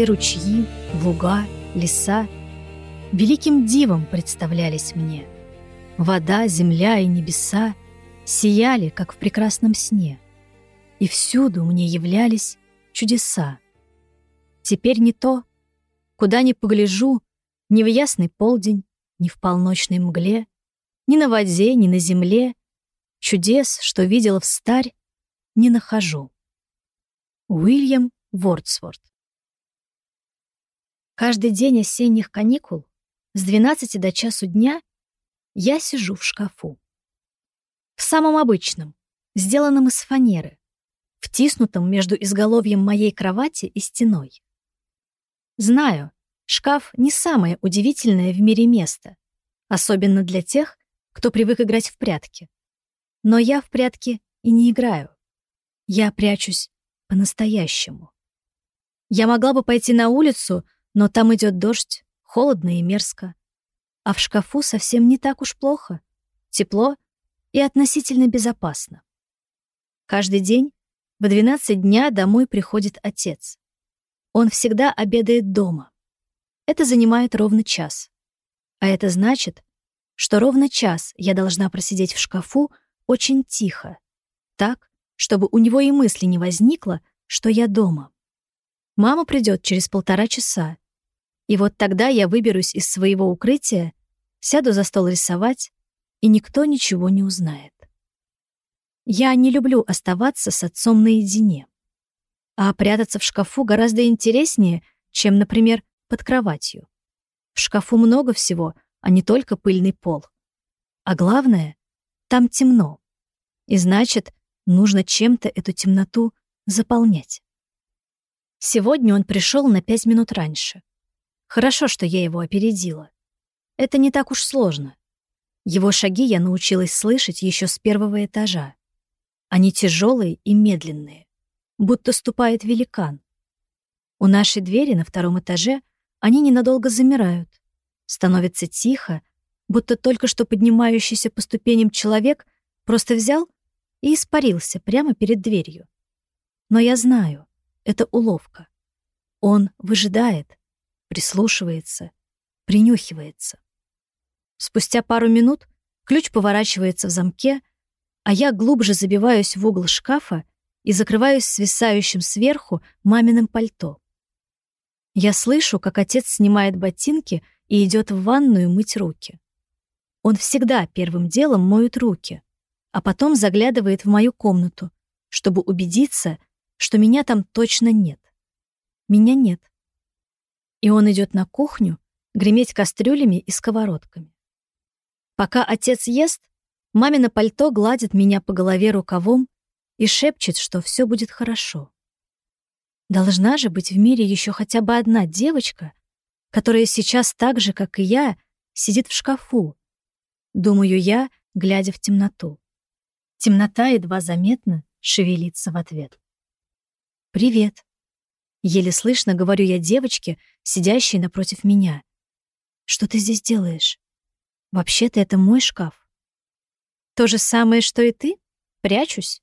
Все ручьи, луга, леса великим дивом представлялись мне. Вода, земля и небеса сияли, как в прекрасном сне, и всюду мне являлись чудеса. Теперь не то, куда ни погляжу, ни в ясный полдень, ни в полночной мгле, ни на воде, ни на земле, чудес, что видела в старь, не нахожу. Уильям Вордсворт Каждый день осенних каникул с 12 до часу дня я сижу в шкафу. В самом обычном, сделанном из фанеры, втиснутом между изголовьем моей кровати и стеной. Знаю, шкаф не самое удивительное в мире место, особенно для тех, кто привык играть в прятки. Но я в прятки и не играю. Я прячусь по-настоящему. Я могла бы пойти на улицу, но там идет дождь, холодно и мерзко. А в шкафу совсем не так уж плохо. Тепло и относительно безопасно. Каждый день в 12 дня домой приходит отец. Он всегда обедает дома. Это занимает ровно час. А это значит, что ровно час я должна просидеть в шкафу очень тихо, так, чтобы у него и мысли не возникло, что я дома. Мама придет через полтора часа, и вот тогда я выберусь из своего укрытия, сяду за стол рисовать, и никто ничего не узнает. Я не люблю оставаться с отцом наедине. А прятаться в шкафу гораздо интереснее, чем, например, под кроватью. В шкафу много всего, а не только пыльный пол. А главное, там темно. И значит, нужно чем-то эту темноту заполнять. Сегодня он пришел на пять минут раньше. Хорошо, что я его опередила. Это не так уж сложно. Его шаги я научилась слышать еще с первого этажа. Они тяжелые и медленные, будто ступает великан. У нашей двери на втором этаже они ненадолго замирают. Становится тихо, будто только что поднимающийся по ступеням человек просто взял и испарился прямо перед дверью. Но я знаю, это уловка. Он выжидает, прислушивается, принюхивается. Спустя пару минут ключ поворачивается в замке, а я глубже забиваюсь в угол шкафа и закрываюсь свисающим сверху маминым пальто. Я слышу, как отец снимает ботинки и идет в ванную мыть руки. Он всегда первым делом моет руки, а потом заглядывает в мою комнату, чтобы убедиться, что меня там точно нет. Меня нет и он идет на кухню греметь кастрюлями и сковородками. Пока отец ест, мамино пальто гладит меня по голове рукавом и шепчет, что все будет хорошо. Должна же быть в мире еще хотя бы одна девочка, которая сейчас так же, как и я, сидит в шкафу. Думаю я, глядя в темноту. Темнота едва заметно шевелится в ответ. «Привет», Еле слышно говорю я девочке, сидящей напротив меня. «Что ты здесь делаешь? Вообще-то это мой шкаф». «То же самое, что и ты? Прячусь?»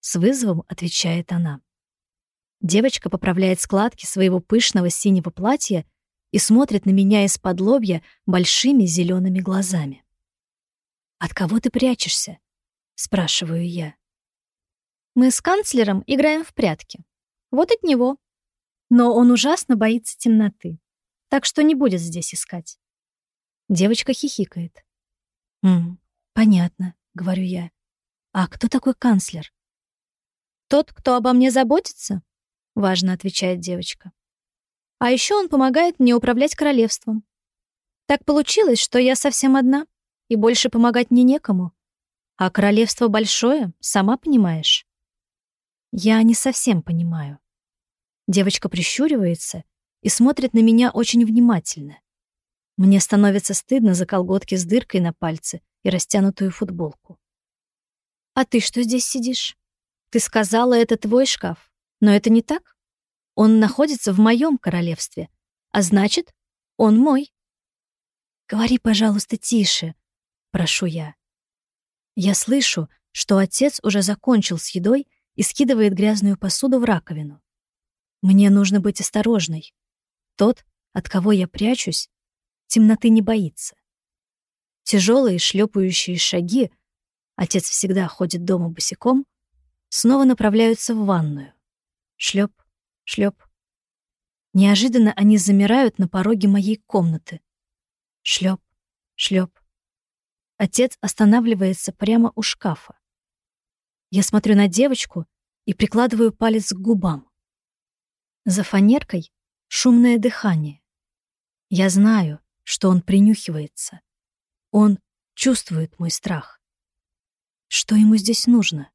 С вызовом отвечает она. Девочка поправляет складки своего пышного синего платья и смотрит на меня из-под лобья большими зелеными глазами. «От кого ты прячешься?» — спрашиваю я. «Мы с канцлером играем в прятки. Вот от него», но он ужасно боится темноты, так что не будет здесь искать. Девочка хихикает. «М, понятно», — говорю я. «А кто такой канцлер?» «Тот, кто обо мне заботится», — важно отвечает девочка. «А еще он помогает мне управлять королевством. Так получилось, что я совсем одна, и больше помогать мне некому. А королевство большое, сама понимаешь». Я не совсем понимаю. Девочка прищуривается и смотрит на меня очень внимательно. Мне становится стыдно за колготки с дыркой на пальце и растянутую футболку. «А ты что здесь сидишь? Ты сказала, это твой шкаф. Но это не так. Он находится в моем королевстве, а значит, он мой». «Говори, пожалуйста, тише», — прошу я. Я слышу, что отец уже закончил с едой и скидывает грязную посуду в раковину. Мне нужно быть осторожной. Тот, от кого я прячусь, темноты не боится. Тяжелые шлепающие шаги, отец всегда ходит дома босиком, снова направляются в ванную. Шлеп, шлеп. Неожиданно они замирают на пороге моей комнаты. Шлеп, шлеп. Отец останавливается прямо у шкафа. Я смотрю на девочку и прикладываю палец к губам. За фанеркой шумное дыхание. Я знаю, что он принюхивается. Он чувствует мой страх. Что ему здесь нужно?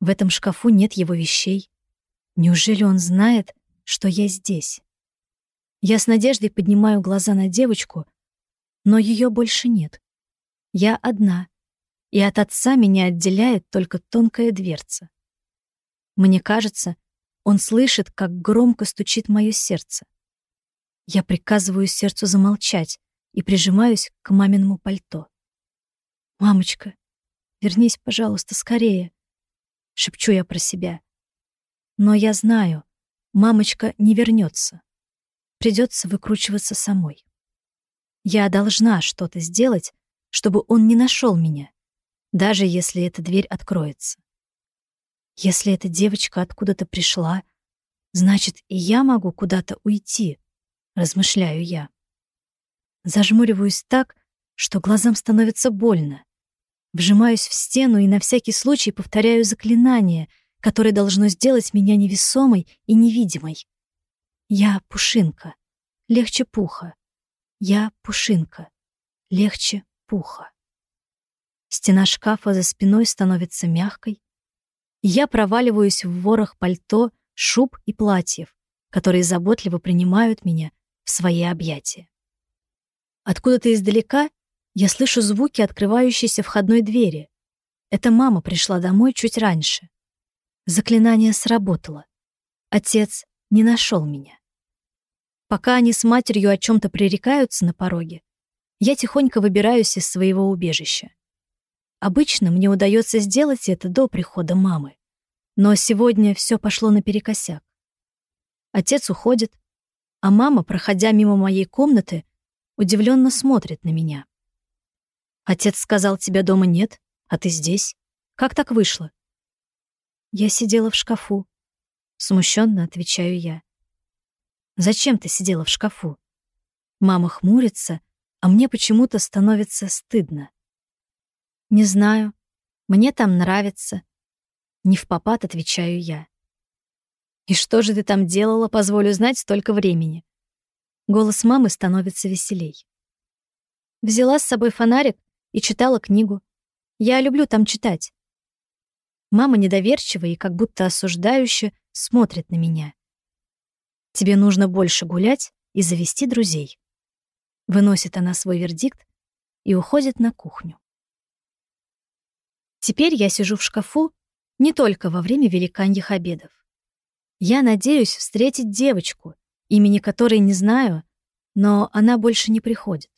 В этом шкафу нет его вещей. Неужели он знает, что я здесь? Я с надеждой поднимаю глаза на девочку, но ее больше нет. Я одна, и от отца меня отделяет только тонкая дверца. Мне кажется, он слышит, как громко стучит мое сердце. Я приказываю сердцу замолчать и прижимаюсь к маминому пальто. «Мамочка, вернись, пожалуйста, скорее», — шепчу я про себя. Но я знаю, мамочка не вернется. Придется выкручиваться самой. Я должна что-то сделать, чтобы он не нашел меня, даже если эта дверь откроется. Если эта девочка откуда-то пришла, значит, и я могу куда-то уйти, размышляю я. Зажмуриваюсь так, что глазам становится больно. Вжимаюсь в стену и на всякий случай повторяю заклинание, которое должно сделать меня невесомой и невидимой. Я пушинка, легче пуха. Я пушинка, легче пуха. Стена шкафа за спиной становится мягкой, я проваливаюсь в ворох пальто, шуб и платьев, которые заботливо принимают меня в свои объятия. Откуда-то издалека я слышу звуки открывающейся входной двери. Это мама пришла домой чуть раньше. Заклинание сработало. Отец не нашел меня. Пока они с матерью о чем-то пререкаются на пороге, я тихонько выбираюсь из своего убежища. Обычно мне удается сделать это до прихода мамы. Но сегодня все пошло наперекосяк. Отец уходит, а мама, проходя мимо моей комнаты, удивленно смотрит на меня. «Отец сказал, тебя дома нет, а ты здесь. Как так вышло?» «Я сидела в шкафу», — смущенно отвечаю я. «Зачем ты сидела в шкафу?» Мама хмурится, а мне почему-то становится стыдно. «Не знаю. Мне там нравится». Не в попад отвечаю я. «И что же ты там делала, позволю знать, столько времени?» Голос мамы становится веселей. Взяла с собой фонарик и читала книгу. Я люблю там читать. Мама недоверчиво и как будто осуждающе смотрит на меня. «Тебе нужно больше гулять и завести друзей». Выносит она свой вердикт и уходит на кухню. Теперь я сижу в шкафу не только во время великаньих обедов. Я надеюсь встретить девочку, имени которой не знаю, но она больше не приходит.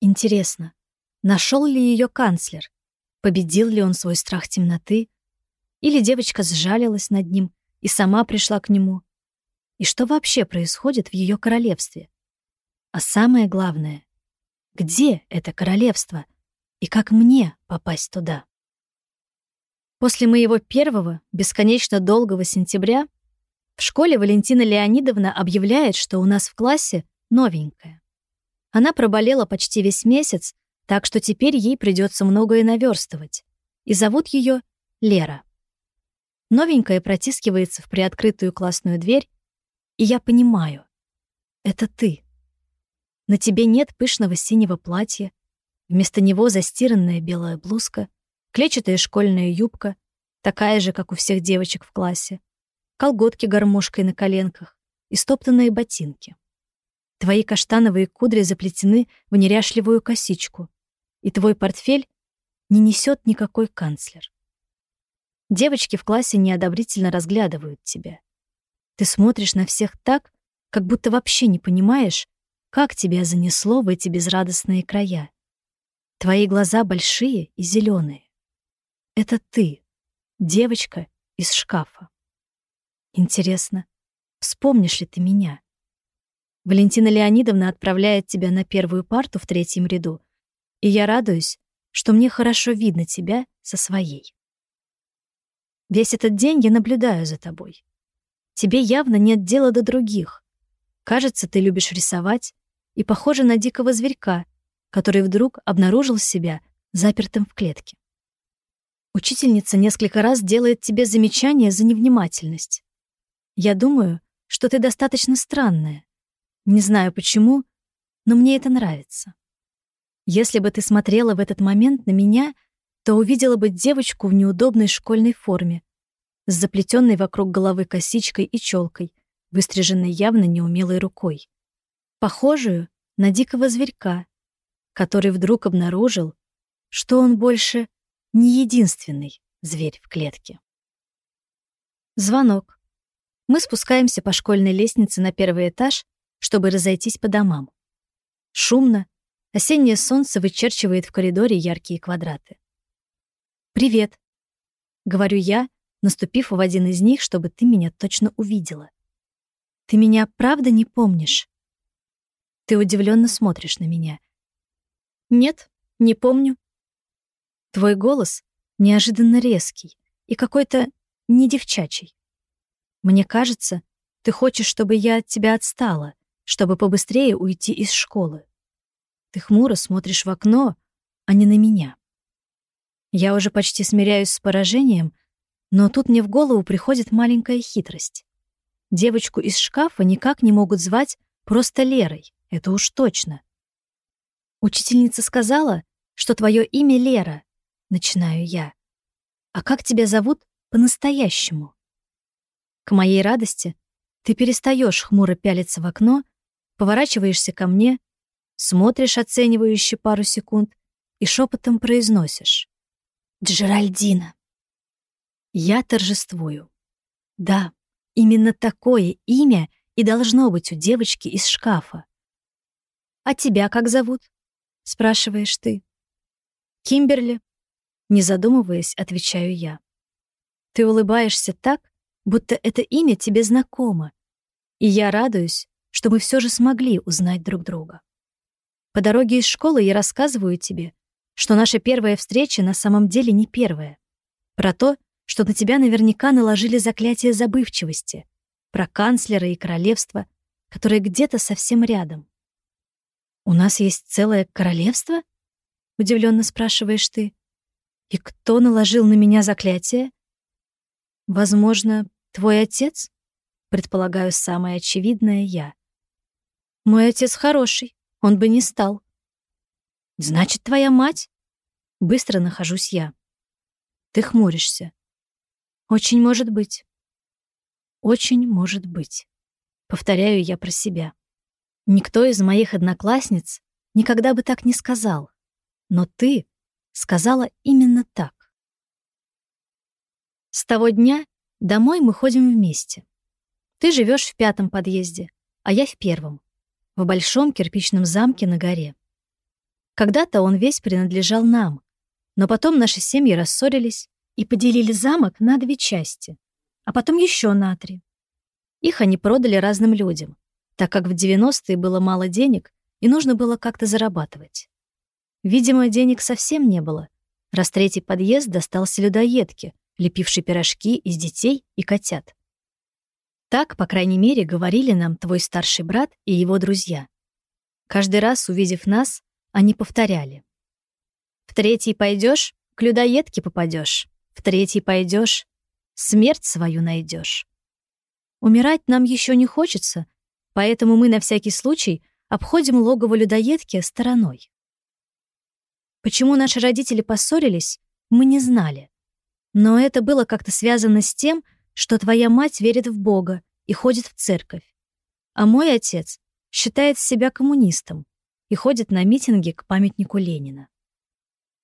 Интересно, нашел ли ее канцлер? Победил ли он свой страх темноты? Или девочка сжалилась над ним и сама пришла к нему? И что вообще происходит в ее королевстве? А самое главное, где это королевство и как мне попасть туда? После моего первого, бесконечно долгого сентября в школе Валентина Леонидовна объявляет, что у нас в классе новенькая. Она проболела почти весь месяц, так что теперь ей придется многое наверстывать. И зовут ее Лера. Новенькая протискивается в приоткрытую классную дверь, и я понимаю — это ты. На тебе нет пышного синего платья, вместо него застиранная белая блузка — клетчатая школьная юбка, такая же, как у всех девочек в классе, колготки гармошкой на коленках и стоптанные ботинки. Твои каштановые кудри заплетены в неряшливую косичку, и твой портфель не несет никакой канцлер. Девочки в классе неодобрительно разглядывают тебя. Ты смотришь на всех так, как будто вообще не понимаешь, как тебя занесло в эти безрадостные края. Твои глаза большие и зеленые. Это ты, девочка из шкафа. Интересно, вспомнишь ли ты меня. Валентина Леонидовна отправляет тебя на первую парту в третьем ряду, и я радуюсь, что мне хорошо видно тебя со своей. Весь этот день я наблюдаю за тобой. Тебе явно нет дела до других. Кажется, ты любишь рисовать и похожа на дикого зверька, который вдруг обнаружил себя запертым в клетке. Учительница несколько раз делает тебе замечания за невнимательность. Я думаю, что ты достаточно странная. Не знаю почему, но мне это нравится. Если бы ты смотрела в этот момент на меня, то увидела бы девочку в неудобной школьной форме, с заплетенной вокруг головы косичкой и челкой, выстриженной явно неумелой рукой. Похожую на дикого зверька, который вдруг обнаружил, что он больше не единственный зверь в клетке. Звонок. Мы спускаемся по школьной лестнице на первый этаж, чтобы разойтись по домам. Шумно, осеннее солнце вычерчивает в коридоре яркие квадраты. «Привет», — говорю я, наступив в один из них, чтобы ты меня точно увидела. «Ты меня правда не помнишь?» Ты удивленно смотришь на меня. «Нет, не помню», Твой голос неожиданно резкий и какой-то не девчачий. Мне кажется, ты хочешь, чтобы я от тебя отстала, чтобы побыстрее уйти из школы. Ты хмуро смотришь в окно, а не на меня. Я уже почти смиряюсь с поражением, но тут мне в голову приходит маленькая хитрость. Девочку из шкафа никак не могут звать просто Лерой, это уж точно. Учительница сказала, что твое имя Лера, начинаю я. А как тебя зовут по-настоящему? К моей радости ты перестаешь хмуро пялиться в окно, поворачиваешься ко мне, смотришь оценивающе пару секунд и шепотом произносишь. «Джеральдина». Я торжествую. Да, именно такое имя и должно быть у девочки из шкафа. «А тебя как зовут?» — спрашиваешь ты. «Кимберли», не задумываясь, отвечаю я. Ты улыбаешься так, будто это имя тебе знакомо, и я радуюсь, что мы все же смогли узнать друг друга. По дороге из школы я рассказываю тебе, что наша первая встреча на самом деле не первая. Про то, что на тебя наверняка наложили заклятие забывчивости, про канцлера и королевство, которое где-то совсем рядом. «У нас есть целое королевство?» — удивленно спрашиваешь ты. И кто наложил на меня заклятие? Возможно, твой отец? Предполагаю, самое очевидное я. Мой отец хороший, он бы не стал. Значит, твоя мать? Быстро нахожусь я. Ты хмуришься. Очень может быть. Очень может быть. Повторяю я про себя. Никто из моих одноклассниц никогда бы так не сказал. Но ты сказала именно так. С того дня домой мы ходим вместе. Ты живешь в пятом подъезде, а я в первом, в большом кирпичном замке на горе. Когда-то он весь принадлежал нам, но потом наши семьи рассорились и поделили замок на две части, а потом еще на три. Их они продали разным людям, так как в 90-е было мало денег и нужно было как-то зарабатывать. Видимо, денег совсем не было, раз третий подъезд достался людоедке, лепившей пирожки из детей и котят. Так, по крайней мере, говорили нам твой старший брат и его друзья. Каждый раз, увидев нас, они повторяли. «В третий пойдешь, к людоедке попадешь. В третий пойдешь, смерть свою найдешь. Умирать нам еще не хочется, поэтому мы на всякий случай обходим логово людоедки стороной. Почему наши родители поссорились, мы не знали. Но это было как-то связано с тем, что твоя мать верит в Бога и ходит в церковь. А мой отец считает себя коммунистом и ходит на митинги к памятнику Ленина.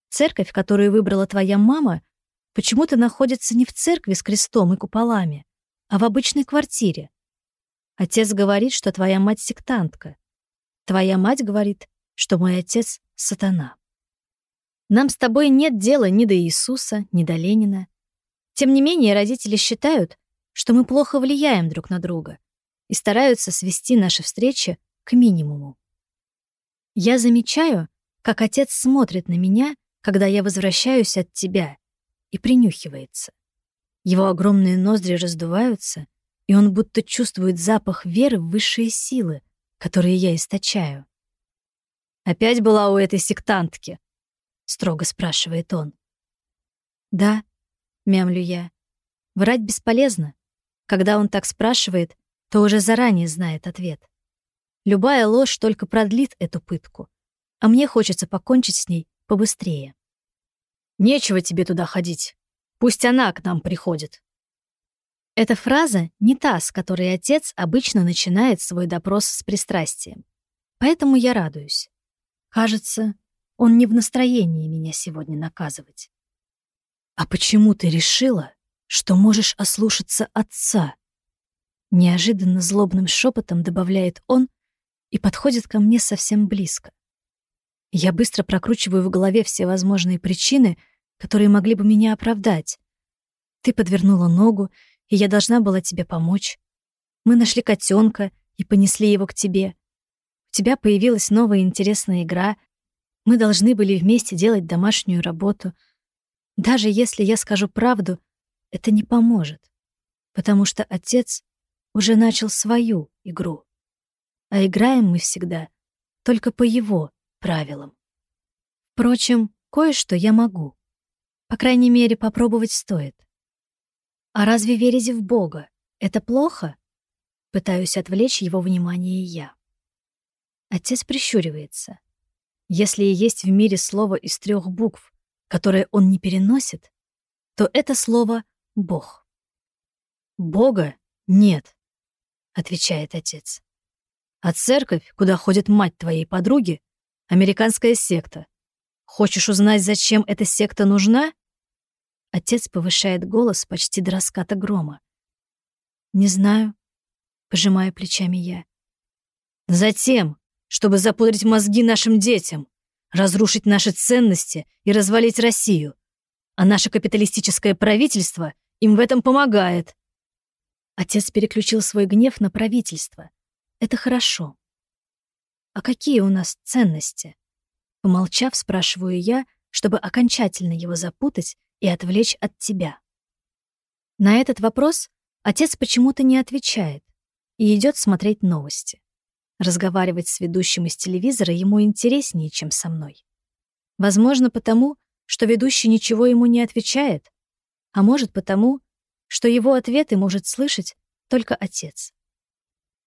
Церковь, которую выбрала твоя мама, почему-то находится не в церкви с крестом и куполами, а в обычной квартире. Отец говорит, что твоя мать сектантка. Твоя мать говорит, что мой отец — сатана. Нам с тобой нет дела ни до Иисуса, ни до Ленина. Тем не менее, родители считают, что мы плохо влияем друг на друга, и стараются свести наши встречи к минимуму. Я замечаю, как отец смотрит на меня, когда я возвращаюсь от тебя, и принюхивается. Его огромные ноздри раздуваются, и он будто чувствует запах веры в высшие силы, которые я источаю. «Опять была у этой сектантки?» — строго спрашивает он. «Да», — мямлю я. Врать бесполезно. Когда он так спрашивает, то уже заранее знает ответ. Любая ложь только продлит эту пытку, а мне хочется покончить с ней побыстрее. «Нечего тебе туда ходить. Пусть она к нам приходит». Эта фраза не та, с которой отец обычно начинает свой допрос с пристрастием. Поэтому я радуюсь. Кажется, он не в настроении меня сегодня наказывать. «А почему ты решила, что можешь ослушаться отца?» Неожиданно злобным шепотом добавляет он и подходит ко мне совсем близко. Я быстро прокручиваю в голове все возможные причины, которые могли бы меня оправдать. Ты подвернула ногу, и я должна была тебе помочь. Мы нашли котенка и понесли его к тебе. У тебя появилась новая интересная игра. Мы должны были вместе делать домашнюю работу. Даже если я скажу правду, это не поможет, потому что отец уже начал свою игру. А играем мы всегда только по его правилам. Впрочем, кое-что я могу. По крайней мере, попробовать стоит. А разве верить в Бога — это плохо? Пытаюсь отвлечь его внимание я. Отец прищуривается. Если и есть в мире слово из трех букв, которое он не переносит, то это слово «Бог». «Бога нет», — отвечает отец. «А церковь, куда ходит мать твоей подруги, — американская секта. Хочешь узнать, зачем эта секта нужна?» Отец повышает голос почти до раската грома. «Не знаю», — пожимаю плечами я. «Затем, чтобы запудрить мозги нашим детям, разрушить наши ценности и развалить Россию. А наше капиталистическое правительство им в этом помогает. Отец переключил свой гнев на правительство. Это хорошо. А какие у нас ценности? Помолчав, спрашиваю я, чтобы окончательно его запутать и отвлечь от тебя. На этот вопрос отец почему-то не отвечает и идет смотреть новости. Разговаривать с ведущим из телевизора ему интереснее, чем со мной. Возможно, потому, что ведущий ничего ему не отвечает, а может потому, что его ответы может слышать только отец.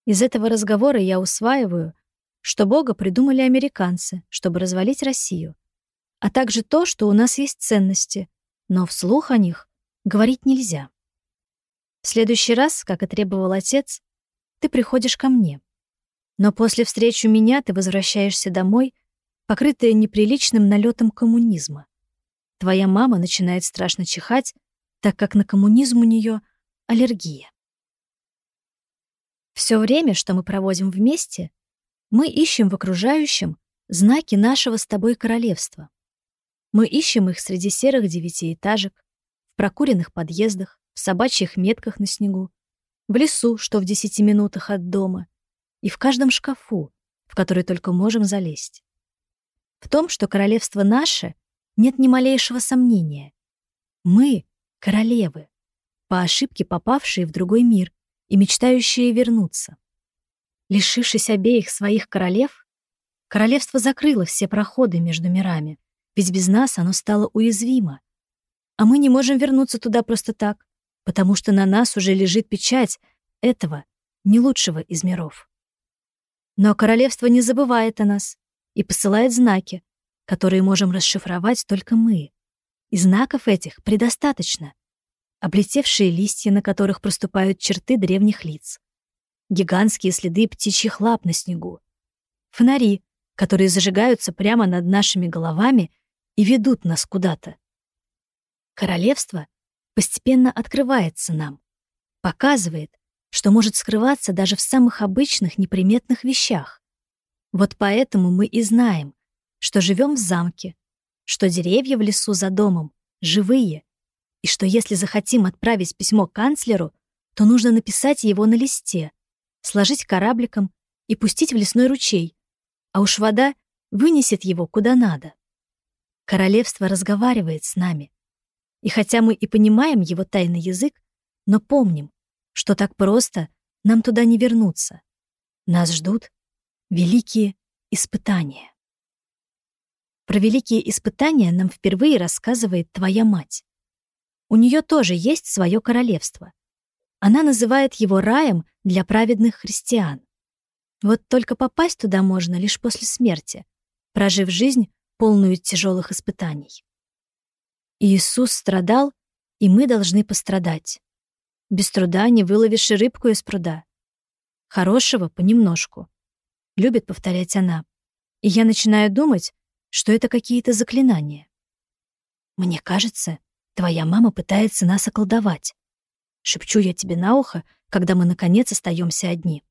Из этого разговора я усваиваю, что Бога придумали американцы, чтобы развалить Россию, а также то, что у нас есть ценности, но вслух о них говорить нельзя. В следующий раз, как и требовал отец, ты приходишь ко мне. Но после встречи меня ты возвращаешься домой, покрытая неприличным налетом коммунизма. Твоя мама начинает страшно чихать, так как на коммунизм у нее аллергия. Все время, что мы проводим вместе, мы ищем в окружающем знаки нашего с тобой королевства. Мы ищем их среди серых девятиэтажек, в прокуренных подъездах, в собачьих метках на снегу, в лесу, что в десяти минутах от дома, и в каждом шкафу, в который только можем залезть. В том, что королевство наше, нет ни малейшего сомнения. Мы — королевы, по ошибке попавшие в другой мир и мечтающие вернуться. Лишившись обеих своих королев, королевство закрыло все проходы между мирами, ведь без нас оно стало уязвимо. А мы не можем вернуться туда просто так, потому что на нас уже лежит печать этого, не лучшего из миров. Но королевство не забывает о нас и посылает знаки, которые можем расшифровать только мы. И знаков этих предостаточно. Облетевшие листья, на которых проступают черты древних лиц. Гигантские следы птичьих лап на снегу. Фонари, которые зажигаются прямо над нашими головами и ведут нас куда-то. Королевство постепенно открывается нам, показывает, что может скрываться даже в самых обычных неприметных вещах. Вот поэтому мы и знаем, что живем в замке, что деревья в лесу за домом живые, и что если захотим отправить письмо канцлеру, то нужно написать его на листе, сложить корабликом и пустить в лесной ручей, а уж вода вынесет его куда надо. Королевство разговаривает с нами. И хотя мы и понимаем его тайный язык, но помним, что так просто нам туда не вернуться. Нас ждут великие испытания. Про великие испытания нам впервые рассказывает твоя мать. У нее тоже есть свое королевство. Она называет его раем для праведных христиан. Вот только попасть туда можно лишь после смерти, прожив жизнь, полную тяжелых испытаний. Иисус страдал, и мы должны пострадать. Без труда не выловишь рыбку из пруда. Хорошего понемножку. Любит повторять она. И я начинаю думать, что это какие-то заклинания. Мне кажется, твоя мама пытается нас околдовать. Шепчу я тебе на ухо, когда мы наконец остаемся одни.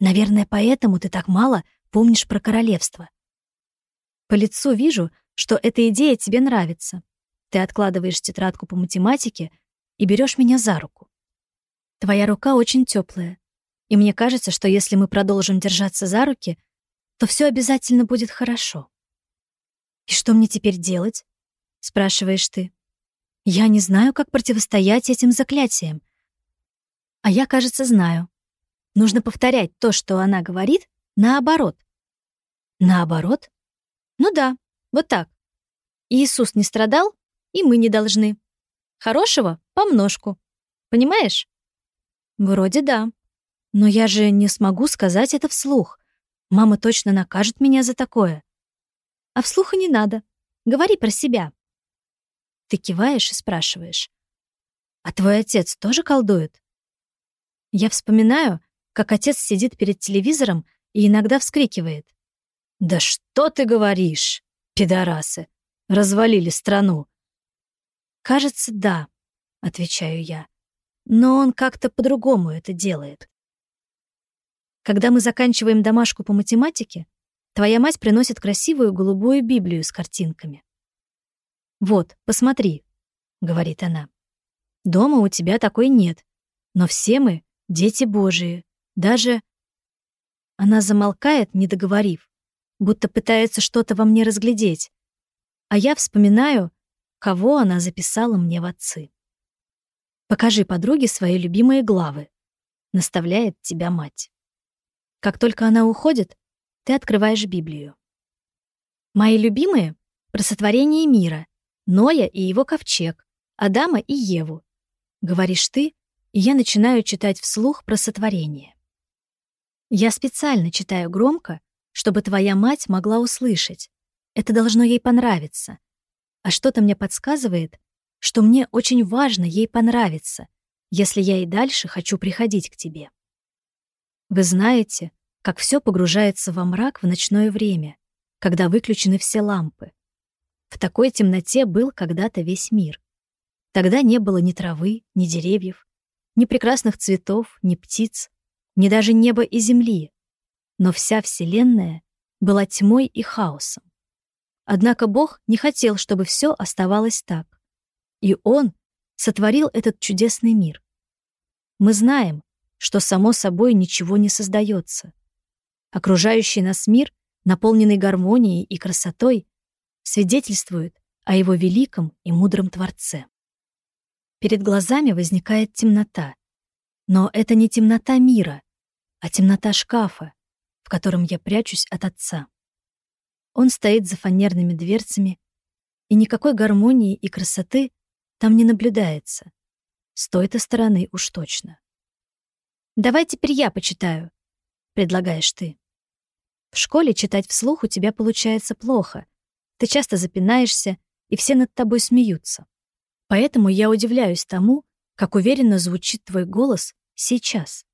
Наверное, поэтому ты так мало помнишь про королевство. По лицу вижу, что эта идея тебе нравится. Ты откладываешь тетрадку по математике и берешь меня за руку. Твоя рука очень теплая, и мне кажется, что если мы продолжим держаться за руки, то все обязательно будет хорошо. «И что мне теперь делать?» — спрашиваешь ты. «Я не знаю, как противостоять этим заклятиям». А я, кажется, знаю. Нужно повторять то, что она говорит, наоборот. Наоборот? Ну да, вот так. Иисус не страдал, и мы не должны. Хорошего — помножку. Понимаешь? Вроде да. Но я же не смогу сказать это вслух. Мама точно накажет меня за такое. А вслух и не надо. Говори про себя. Ты киваешь и спрашиваешь. А твой отец тоже колдует? Я вспоминаю, как отец сидит перед телевизором и иногда вскрикивает. «Да что ты говоришь, пидорасы! Развалили страну!» «Кажется, да», — отвечаю я. «Но он как-то по-другому это делает». Когда мы заканчиваем домашку по математике, Твоя мать приносит красивую голубую Библию с картинками. «Вот, посмотри», — говорит она. «Дома у тебя такой нет, но все мы — дети Божии, даже...» Она замолкает, не договорив, будто пытается что-то во мне разглядеть, а я вспоминаю, кого она записала мне в отцы. «Покажи подруге свои любимые главы», — наставляет тебя мать. Как только она уходит, ты открываешь Библию. Мои любимые — про сотворение мира, Ноя и его ковчег, Адама и Еву. Говоришь ты, и я начинаю читать вслух про сотворение. Я специально читаю громко, чтобы твоя мать могла услышать. Это должно ей понравиться. А что-то мне подсказывает, что мне очень важно ей понравиться, если я и дальше хочу приходить к тебе. Вы знаете, как все погружается во мрак в ночное время, когда выключены все лампы. В такой темноте был когда-то весь мир. Тогда не было ни травы, ни деревьев, ни прекрасных цветов, ни птиц, ни даже неба и земли. Но вся Вселенная была тьмой и хаосом. Однако Бог не хотел, чтобы все оставалось так. И Он сотворил этот чудесный мир. Мы знаем, что само собой ничего не создается. Окружающий нас мир, наполненный гармонией и красотой, свидетельствует о его великом и мудром Творце. Перед глазами возникает темнота. Но это не темнота мира, а темнота шкафа, в котором я прячусь от отца. Он стоит за фанерными дверцами, и никакой гармонии и красоты там не наблюдается. С той-то стороны уж точно. «Давай теперь я почитаю», — предлагаешь ты. В школе читать вслух у тебя получается плохо. Ты часто запинаешься, и все над тобой смеются. Поэтому я удивляюсь тому, как уверенно звучит твой голос сейчас.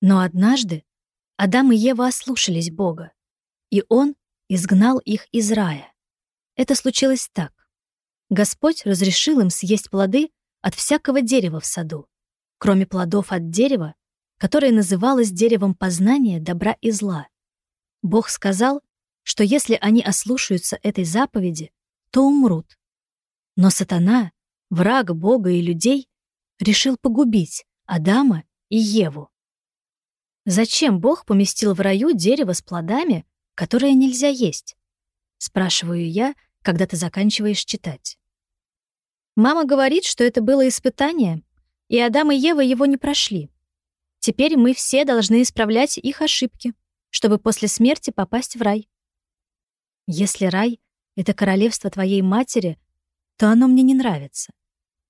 Но однажды Адам и Ева ослушались Бога, и Он изгнал их из рая. Это случилось так. Господь разрешил им съесть плоды от всякого дерева в саду, кроме плодов от дерева, которое называлось деревом познания добра и зла. Бог сказал, что если они ослушаются этой заповеди, то умрут. Но сатана, враг Бога и людей, решил погубить Адама и Еву. Зачем Бог поместил в раю дерево с плодами, которые нельзя есть? Спрашиваю я, когда ты заканчиваешь читать. Мама говорит, что это было испытание, и Адам и Ева его не прошли. Теперь мы все должны исправлять их ошибки, чтобы после смерти попасть в рай. Если рай — это королевство твоей матери, то оно мне не нравится.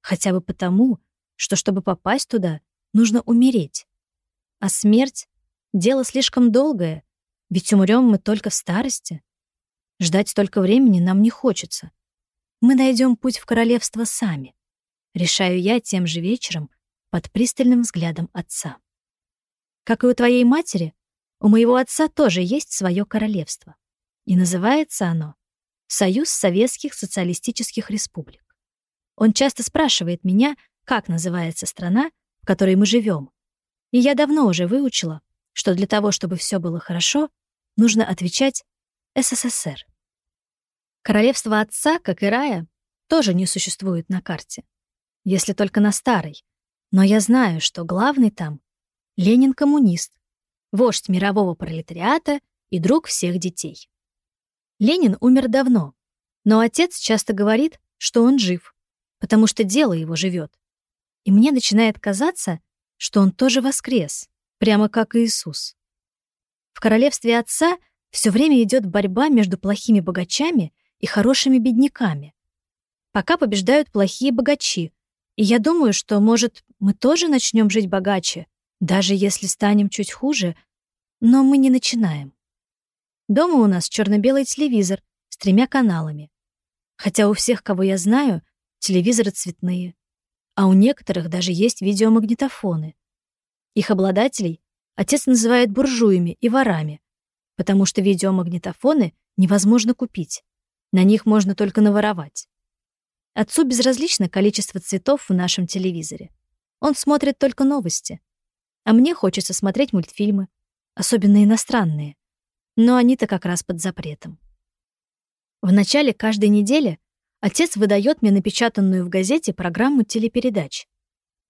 Хотя бы потому, что, чтобы попасть туда, нужно умереть. А смерть — дело слишком долгое, ведь умрем мы только в старости. Ждать столько времени нам не хочется. Мы найдем путь в королевство сами. Решаю я тем же вечером под пристальным взглядом отца. Как и у твоей матери, у моего отца тоже есть свое королевство. И называется оно Союз Советских Социалистических Республик. Он часто спрашивает меня, как называется страна, в которой мы живем. И я давно уже выучила, что для того, чтобы все было хорошо, нужно отвечать «СССР». Королевство отца, как и рая, тоже не существует на карте. Если только на старой. Но я знаю, что главный там — Ленин-коммунист, вождь мирового пролетариата и друг всех детей. Ленин умер давно, но отец часто говорит, что он жив, потому что дело его живет. И мне начинает казаться, что он тоже воскрес, прямо как Иисус. В королевстве отца все время идет борьба между плохими богачами и хорошими бедняками. Пока побеждают плохие богачи, и я думаю, что, может, мы тоже начнем жить богаче, даже если станем чуть хуже, но мы не начинаем. Дома у нас черно-белый телевизор с тремя каналами. Хотя у всех, кого я знаю, телевизоры цветные. А у некоторых даже есть видеомагнитофоны. Их обладателей отец называет буржуями и ворами, потому что видеомагнитофоны невозможно купить. На них можно только наворовать. Отцу безразлично количество цветов в нашем телевизоре. Он смотрит только новости. А мне хочется смотреть мультфильмы, особенно иностранные. Но они-то как раз под запретом. В начале каждой недели отец выдает мне напечатанную в газете программу телепередач.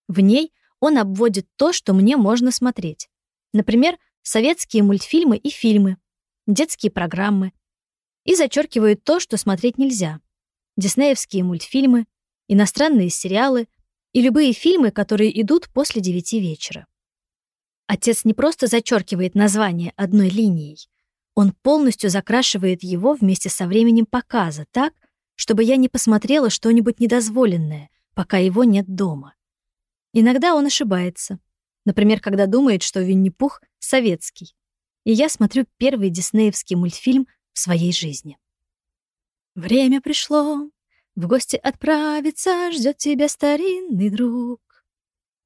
В ней он обводит то, что мне можно смотреть. Например, советские мультфильмы и фильмы, детские программы, и зачеркивают то, что смотреть нельзя. Диснеевские мультфильмы, иностранные сериалы и любые фильмы, которые идут после девяти вечера. Отец не просто зачеркивает название одной линией, он полностью закрашивает его вместе со временем показа так, чтобы я не посмотрела что-нибудь недозволенное, пока его нет дома. Иногда он ошибается. Например, когда думает, что Винни-Пух советский. И я смотрю первый диснеевский мультфильм в своей жизни. Время пришло, в гости отправиться ждет тебя старинный друг.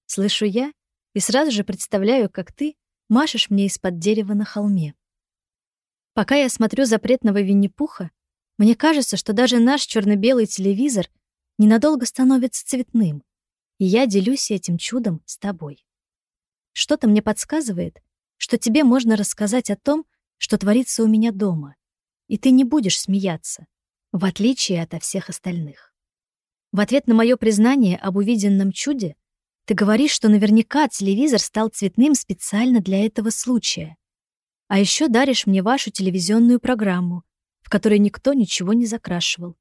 Слышу я и сразу же представляю, как ты машешь мне из-под дерева на холме. Пока я смотрю запретного Винни-Пуха, мне кажется, что даже наш черно-белый телевизор ненадолго становится цветным, и я делюсь этим чудом с тобой. Что-то мне подсказывает, что тебе можно рассказать о том, что творится у меня дома, и ты не будешь смеяться, в отличие от всех остальных. В ответ на мое признание об увиденном чуде ты говоришь, что наверняка телевизор стал цветным специально для этого случая. А еще даришь мне вашу телевизионную программу, в которой никто ничего не закрашивал.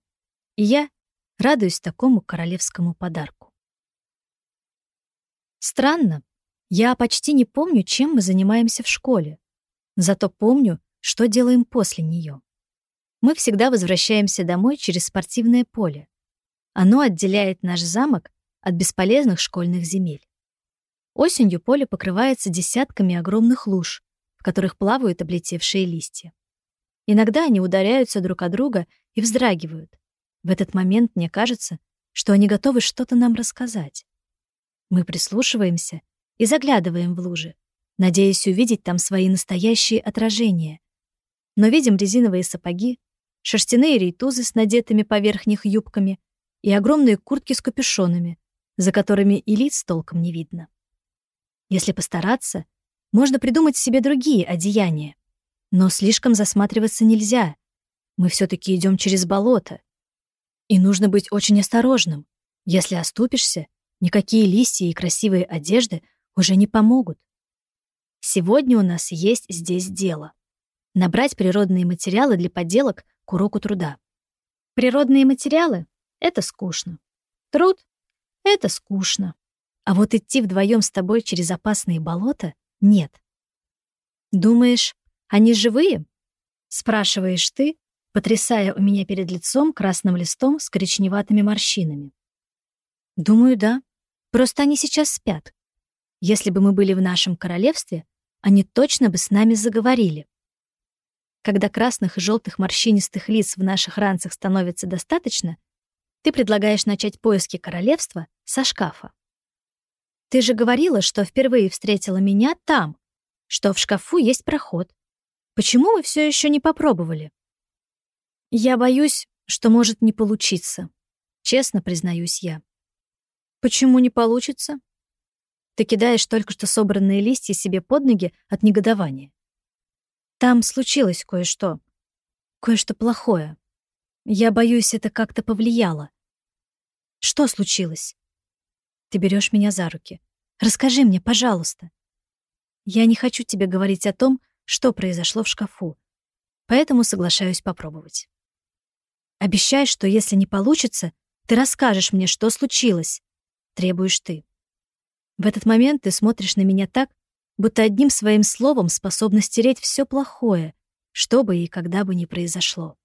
И я радуюсь такому королевскому подарку. Странно, я почти не помню, чем мы занимаемся в школе. Зато помню, что делаем после нее мы всегда возвращаемся домой через спортивное поле. Оно отделяет наш замок от бесполезных школьных земель. Осенью поле покрывается десятками огромных луж, в которых плавают облетевшие листья. Иногда они ударяются друг о друга и вздрагивают. В этот момент мне кажется, что они готовы что-то нам рассказать. Мы прислушиваемся и заглядываем в лужи, надеясь увидеть там свои настоящие отражения. Но видим резиновые сапоги, шерстяные рейтузы с надетыми поверх них юбками и огромные куртки с капюшонами, за которыми и лиц толком не видно. Если постараться, можно придумать себе другие одеяния. Но слишком засматриваться нельзя. Мы все таки идем через болото. И нужно быть очень осторожным. Если оступишься, никакие листья и красивые одежды уже не помогут. Сегодня у нас есть здесь дело. Набрать природные материалы для поделок к уроку труда. Природные материалы — это скучно. Труд — это скучно. А вот идти вдвоем с тобой через опасные болота — нет. Думаешь, они живые? Спрашиваешь ты, потрясая у меня перед лицом красным листом с коричневатыми морщинами. Думаю, да. Просто они сейчас спят. Если бы мы были в нашем королевстве, они точно бы с нами заговорили. Когда красных и желтых морщинистых лиц в наших ранцах становится достаточно, ты предлагаешь начать поиски королевства со шкафа. Ты же говорила, что впервые встретила меня там, что в шкафу есть проход. Почему мы все еще не попробовали? Я боюсь, что может не получиться. Честно признаюсь я. Почему не получится? Ты кидаешь только что собранные листья себе под ноги от негодования. Там случилось кое-что. Кое-что плохое. Я боюсь, это как-то повлияло. Что случилось? Ты берешь меня за руки. Расскажи мне, пожалуйста. Я не хочу тебе говорить о том, что произошло в шкафу, поэтому соглашаюсь попробовать. Обещай, что если не получится, ты расскажешь мне, что случилось, требуешь ты. В этот момент ты смотришь на меня так, будто одним своим словом способна стереть все плохое, что бы и когда бы ни произошло.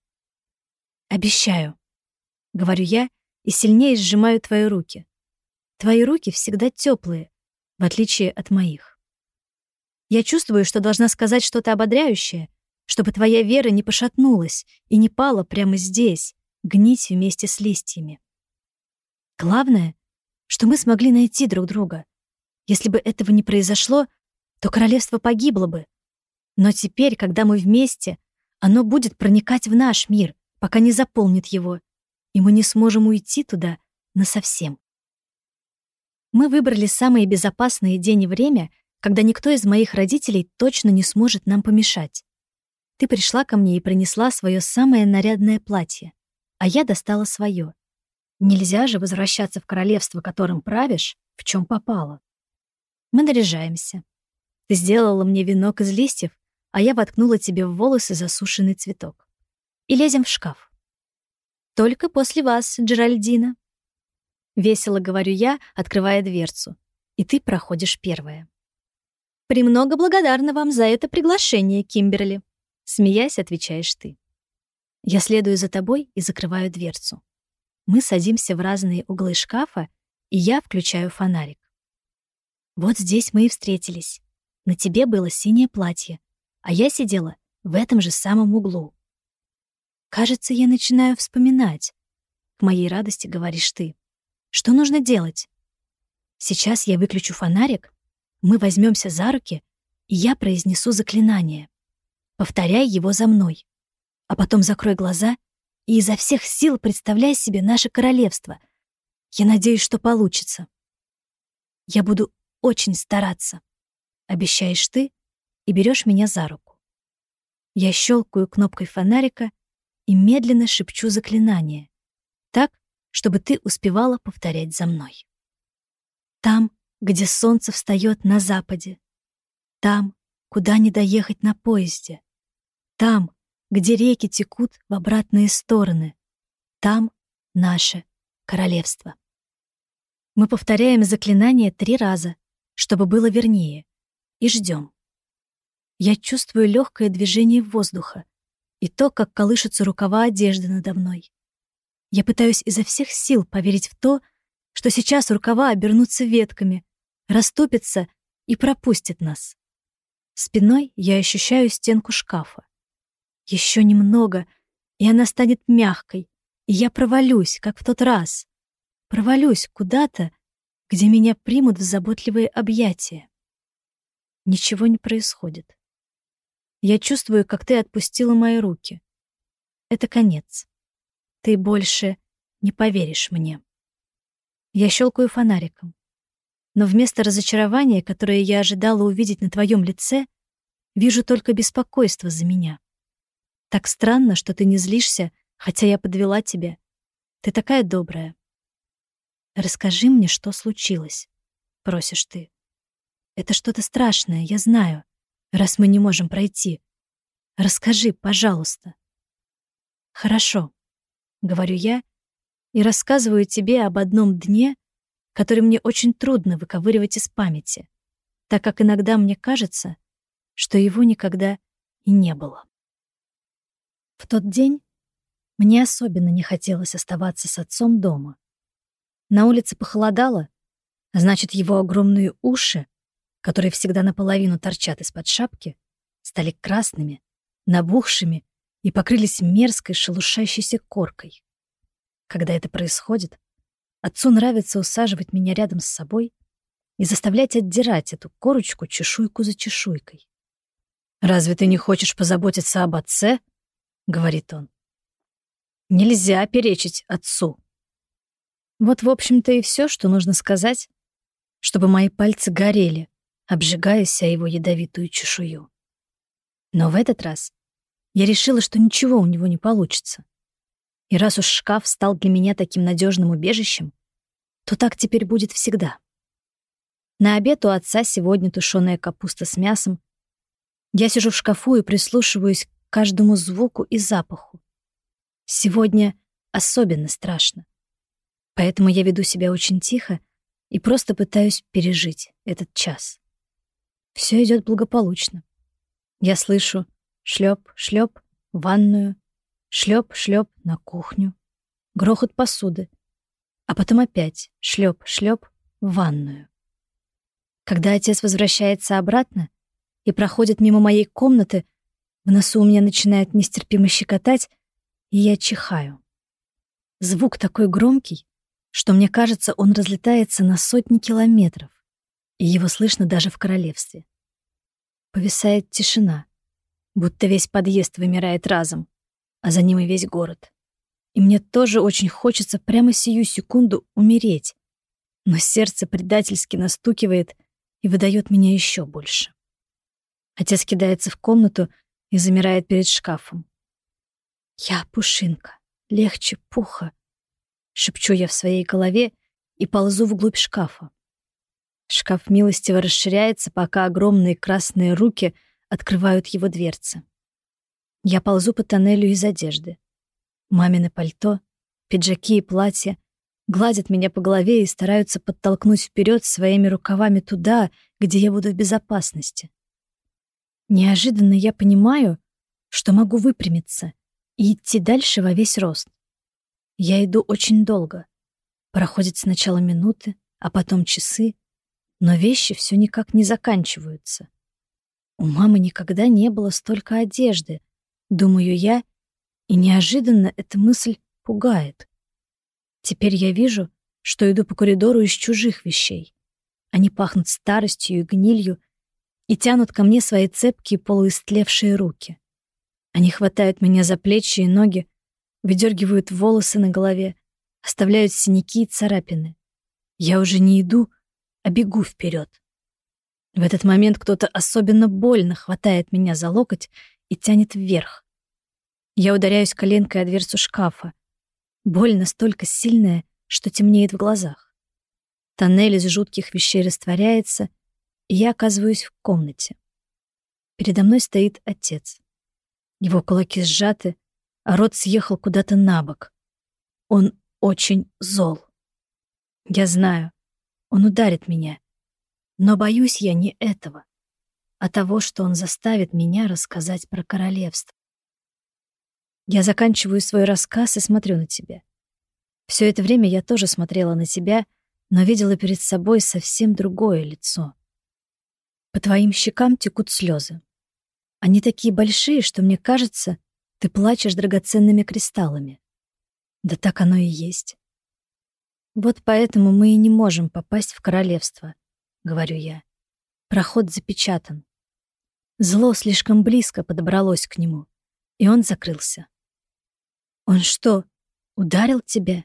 «Обещаю», — говорю я и сильнее сжимаю твои руки. Твои руки всегда теплые, в отличие от моих. Я чувствую, что должна сказать что-то ободряющее, чтобы твоя вера не пошатнулась и не пала прямо здесь, гнить вместе с листьями. Главное, что мы смогли найти друг друга. Если бы этого не произошло, то королевство погибло бы. Но теперь, когда мы вместе, оно будет проникать в наш мир, пока не заполнит его, и мы не сможем уйти туда насовсем. Мы выбрали самые безопасные день и время, когда никто из моих родителей точно не сможет нам помешать. Ты пришла ко мне и принесла свое самое нарядное платье, а я достала свое. Нельзя же возвращаться в королевство, которым правишь, в чем попало. Мы наряжаемся. Ты сделала мне венок из листьев, а я воткнула тебе в волосы засушенный цветок. И лезем в шкаф. Только после вас, Джеральдина. Весело говорю я, открывая дверцу. И ты проходишь первая. «Премного благодарна вам за это приглашение, Кимберли», Смеясь, отвечаешь ты. Я следую за тобой и закрываю дверцу. Мы садимся в разные углы шкафа, и я включаю фонарик. Вот здесь мы и встретились. На тебе было синее платье, а я сидела в этом же самом углу. Кажется, я начинаю вспоминать. К моей радости говоришь ты. Что нужно делать? Сейчас я выключу фонарик, мы возьмемся за руки, и я произнесу заклинание. Повторяй его за мной. А потом закрой глаза и изо всех сил представляй себе наше королевство. Я надеюсь, что получится. Я буду очень стараться. Обещаешь ты и берешь меня за руку. Я щелкаю кнопкой фонарика и медленно шепчу заклинание, так, чтобы ты успевала повторять за мной. Там, где солнце встает на западе, там, куда не доехать на поезде, там, где реки текут в обратные стороны. Там наше королевство. Мы повторяем заклинание три раза, чтобы было вернее, и ждем. Я чувствую легкое движение воздуха и то, как колышутся рукава одежды надо мной. Я пытаюсь изо всех сил поверить в то, что сейчас рукава обернутся ветками, расступятся и пропустят нас. Спиной я ощущаю стенку шкафа. Еще немного, и она станет мягкой, и я провалюсь, как в тот раз. Провалюсь куда-то, где меня примут в заботливые объятия. Ничего не происходит. Я чувствую, как ты отпустила мои руки. Это конец. Ты больше не поверишь мне. Я щелкаю фонариком. Но вместо разочарования, которое я ожидала увидеть на твоем лице, вижу только беспокойство за меня. Так странно, что ты не злишься, хотя я подвела тебя. Ты такая добрая. Расскажи мне, что случилось, просишь ты. Это что-то страшное, я знаю. раз мы не можем пройти. Расскажи, пожалуйста. Хорошо, говорю я и рассказываю тебе об одном дне, который мне очень трудно выковыривать из памяти, так как иногда мне кажется, что его никогда и не было. В тот день мне особенно не хотелось оставаться с отцом дома. На улице похолодало, а значит, его огромные уши, которые всегда наполовину торчат из-под шапки, стали красными, набухшими и покрылись мерзкой шелушащейся коркой. Когда это происходит, отцу нравится усаживать меня рядом с собой и заставлять отдирать эту корочку чешуйку за чешуйкой. «Разве ты не хочешь позаботиться об отце?» — говорит он. «Нельзя перечить отцу». Вот, в общем-то, и все, что нужно сказать, чтобы мои пальцы горели, обжигаясь о его ядовитую чешую. Но в этот раз я решила, что ничего у него не получится. И раз уж шкаф стал для меня таким надежным убежищем, то так теперь будет всегда. На обед у отца сегодня тушеная капуста с мясом. Я сижу в шкафу и прислушиваюсь к каждому звуку и запаху. Сегодня особенно страшно. Поэтому я веду себя очень тихо и просто пытаюсь пережить этот час. Все идет благополучно. Я слышу шлеп, шлеп ванную, шлеп, шлеп на кухню, грохот посуды, а потом опять шлеп, шлеп в ванную. Когда отец возвращается обратно и проходит мимо моей комнаты, в носу у меня начинает нестерпимо щекотать, и я чихаю. Звук такой громкий, что мне кажется, он разлетается на сотни километров, и его слышно даже в королевстве. Повисает тишина, будто весь подъезд вымирает разом, а за ним и весь город. И мне тоже очень хочется прямо сию секунду умереть, но сердце предательски настукивает и выдает меня еще больше. Отец кидается в комнату и замирает перед шкафом. «Я пушинка, легче пуха», — шепчу я в своей голове и ползу вглубь шкафа. Шкаф милостиво расширяется, пока огромные красные руки открывают его дверцы. Я ползу по тоннелю из одежды. Мамины пальто, пиджаки и платья гладят меня по голове и стараются подтолкнуть вперед своими рукавами туда, где я буду в безопасности. Неожиданно я понимаю, что могу выпрямиться и идти дальше во весь рост. Я иду очень долго. Проходят сначала минуты, а потом часы, но вещи все никак не заканчиваются. У мамы никогда не было столько одежды, думаю я, и неожиданно эта мысль пугает. Теперь я вижу, что иду по коридору из чужих вещей. Они пахнут старостью и гнилью и тянут ко мне свои цепкие полуистлевшие руки. Они хватают меня за плечи и ноги, выдергивают волосы на голове, оставляют синяки и царапины. Я уже не иду, а бегу вперед. В этот момент кто-то особенно больно хватает меня за локоть и тянет вверх. Я ударяюсь коленкой о дверцу шкафа. Боль настолько сильная, что темнеет в глазах. Тоннель из жутких вещей растворяется, и я оказываюсь в комнате. Передо мной стоит отец. Его кулаки сжаты, а рот съехал куда-то на бок. Он очень зол. Я знаю, он ударит меня. Но боюсь я не этого, а того, что он заставит меня рассказать про королевство. Я заканчиваю свой рассказ и смотрю на тебя. Все это время я тоже смотрела на тебя, но видела перед собой совсем другое лицо. По твоим щекам текут слезы. Они такие большие, что мне кажется, ты плачешь драгоценными кристаллами. Да так оно и есть. Вот поэтому мы и не можем попасть в королевство, говорю я. Проход запечатан. Зло слишком близко подобралось к нему, и он закрылся. Он что, ударил тебя?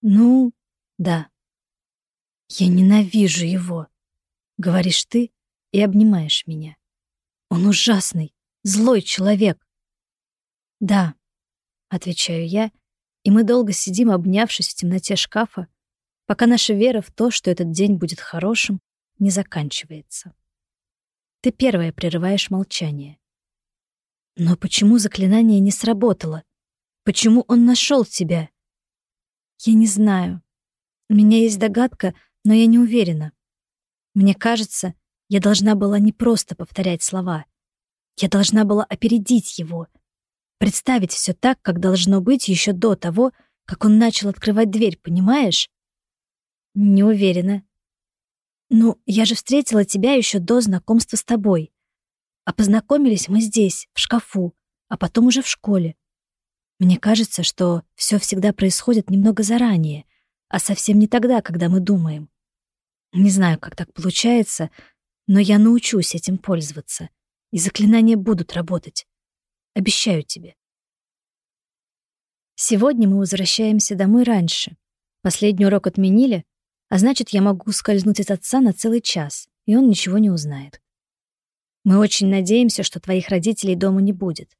Ну, да. Я ненавижу его, говоришь ты и обнимаешь меня. Он ужасный, злой человек. «Да», — отвечаю я, и мы долго сидим, обнявшись в темноте шкафа, пока наша вера в то, что этот день будет хорошим, не заканчивается. Ты первая прерываешь молчание. Но почему заклинание не сработало? Почему он нашел тебя? Я не знаю. У меня есть догадка, но я не уверена. Мне кажется, я должна была не просто повторять слова. Я должна была опередить его, представить все так, как должно быть еще до того, как он начал открывать дверь, понимаешь? Не уверена. Ну, я же встретила тебя еще до знакомства с тобой. А познакомились мы здесь, в шкафу, а потом уже в школе. Мне кажется, что все всегда происходит немного заранее, а совсем не тогда, когда мы думаем. Не знаю, как так получается, но я научусь этим пользоваться, и заклинания будут работать. Обещаю тебе. Сегодня мы возвращаемся домой раньше. Последний урок отменили, а значит, я могу скользнуть от отца на целый час, и он ничего не узнает. Мы очень надеемся, что твоих родителей дома не будет.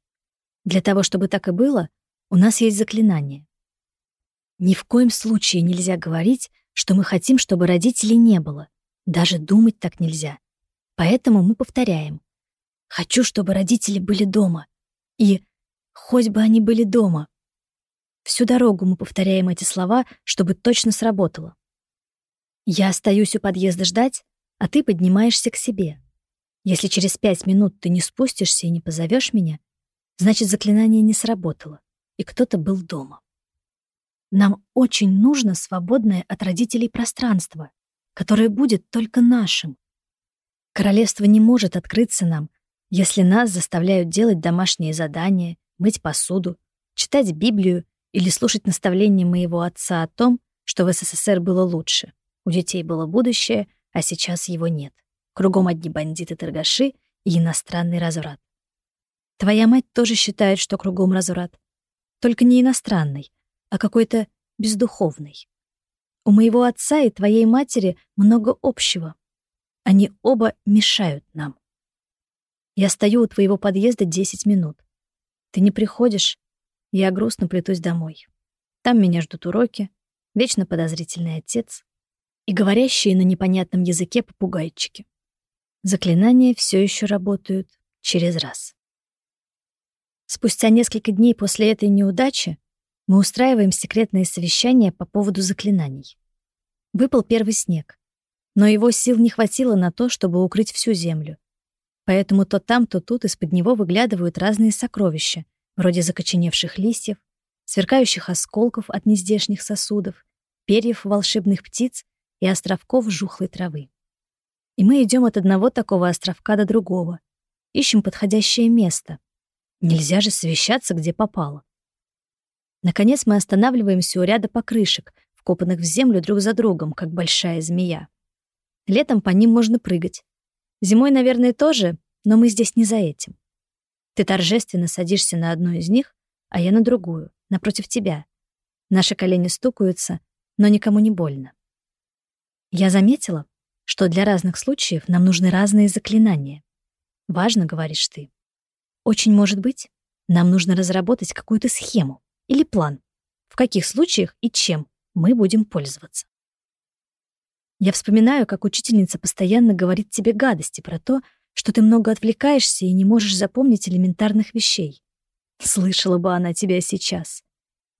Для того, чтобы так и было, у нас есть заклинание. Ни в коем случае нельзя говорить, что мы хотим, чтобы родителей не было. Даже думать так нельзя. Поэтому мы повторяем. Хочу, чтобы родители были дома. И хоть бы они были дома. Всю дорогу мы повторяем эти слова, чтобы точно сработало. Я остаюсь у подъезда ждать, а ты поднимаешься к себе. Если через пять минут ты не спустишься и не позовешь меня, значит, заклинание не сработало, и кто-то был дома. Нам очень нужно свободное от родителей пространство, которое будет только нашим. Королевство не может открыться нам, если нас заставляют делать домашние задания, мыть посуду, читать Библию или слушать наставления моего отца о том, что в СССР было лучше. У детей было будущее, а сейчас его нет. Кругом одни бандиты-торгаши и иностранный разврат. Твоя мать тоже считает, что кругом разврат. Только не иностранный, а какой-то бездуховный. У моего отца и твоей матери много общего. Они оба мешают нам. Я стою у твоего подъезда 10 минут. Ты не приходишь, я грустно плетусь домой. Там меня ждут уроки, вечно подозрительный отец, и говорящие на непонятном языке попугайчики. Заклинания все еще работают через раз. Спустя несколько дней после этой неудачи мы устраиваем секретное совещание по поводу заклинаний. Выпал первый снег, но его сил не хватило на то, чтобы укрыть всю землю. Поэтому то там, то тут из-под него выглядывают разные сокровища, вроде закоченевших листьев, сверкающих осколков от нездешних сосудов, перьев волшебных птиц и островков жухлой травы. И мы идем от одного такого островка до другого, ищем подходящее место. Нельзя же совещаться, где попало. Наконец мы останавливаемся у ряда покрышек, вкопанных в землю друг за другом, как большая змея. Летом по ним можно прыгать. Зимой, наверное, тоже, но мы здесь не за этим. Ты торжественно садишься на одну из них, а я на другую, напротив тебя. Наши колени стукаются, но никому не больно. Я заметила, что для разных случаев нам нужны разные заклинания. Важно, говоришь ты. Очень может быть, нам нужно разработать какую-то схему или план, в каких случаях и чем мы будем пользоваться. Я вспоминаю, как учительница постоянно говорит тебе гадости про то, что ты много отвлекаешься и не можешь запомнить элементарных вещей. Слышала бы она тебя сейчас.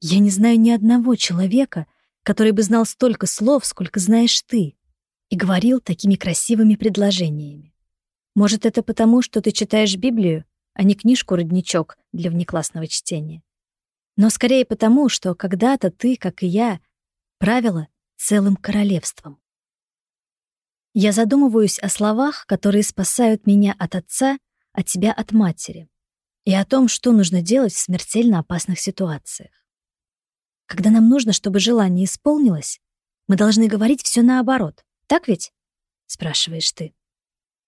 Я не знаю ни одного человека, который бы знал столько слов, сколько знаешь ты, и говорил такими красивыми предложениями. Может, это потому, что ты читаешь Библию, а не книжку-родничок для внеклассного чтения. Но скорее потому, что когда-то ты, как и я, правила целым королевством. Я задумываюсь о словах, которые спасают меня от отца, а тебя от матери, и о том, что нужно делать в смертельно опасных ситуациях. Когда нам нужно, чтобы желание исполнилось, мы должны говорить все наоборот. Так ведь? Спрашиваешь ты.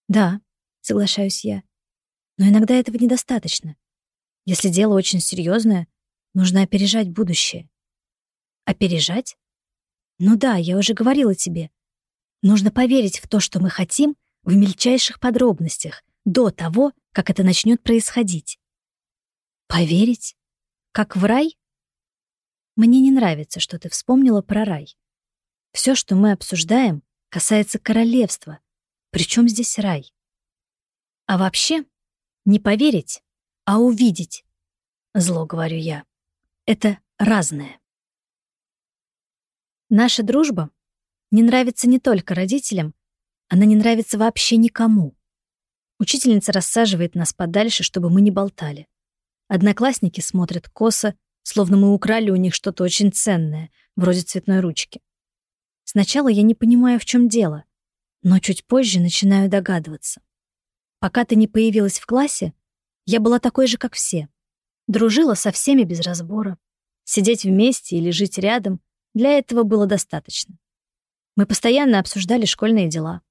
Да, соглашаюсь я. Но иногда этого недостаточно. Если дело очень серьезное, нужно опережать будущее. Опережать? Ну да, я уже говорила тебе. Нужно поверить в то, что мы хотим, в мельчайших подробностях, до того, как это начнет происходить. Поверить? Как в рай? Мне не нравится, что ты вспомнила про рай. Все, что мы обсуждаем, касается королевства. Причем здесь рай? А вообще, не поверить, а увидеть, зло говорю я, это разное. Наша дружба не нравится не только родителям, она не нравится вообще никому. Учительница рассаживает нас подальше, чтобы мы не болтали. Одноклассники смотрят косо, словно мы украли у них что-то очень ценное, вроде цветной ручки. Сначала я не понимаю, в чем дело, но чуть позже начинаю догадываться. Пока ты не появилась в классе, я была такой же, как все. Дружила со всеми без разбора. Сидеть вместе или жить рядом — для этого было достаточно. Мы постоянно обсуждали школьные дела.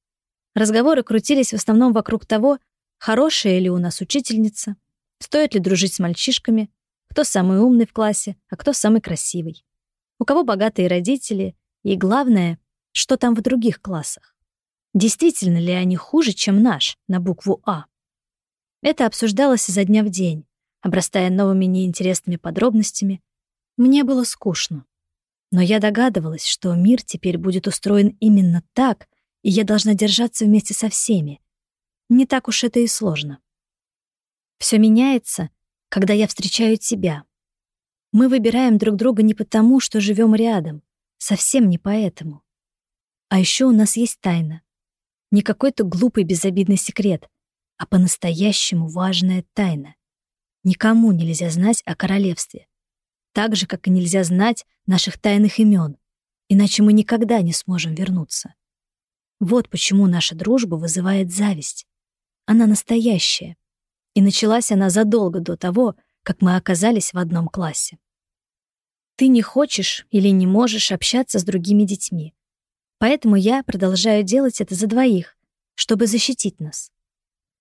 Разговоры крутились в основном вокруг того, хорошая ли у нас учительница, стоит ли дружить с мальчишками, кто самый умный в классе, а кто самый красивый, у кого богатые родители и, главное, что там в других классах. Действительно ли они хуже, чем наш, на букву «А»? Это обсуждалось изо дня в день, обрастая новыми неинтересными подробностями. Мне было скучно. Но я догадывалась, что мир теперь будет устроен именно так, и я должна держаться вместе со всеми. Не так уж это и сложно. Все меняется, когда я встречаю тебя. Мы выбираем друг друга не потому, что живем рядом, совсем не поэтому. А еще у нас есть тайна. Не какой-то глупый безобидный секрет, а по-настоящему важная тайна. Никому нельзя знать о королевстве. Так же, как и нельзя знать наших тайных имен, иначе мы никогда не сможем вернуться. Вот почему наша дружба вызывает зависть. Она настоящая. И началась она задолго до того, как мы оказались в одном классе. Ты не хочешь или не можешь общаться с другими детьми. Поэтому я продолжаю делать это за двоих, чтобы защитить нас.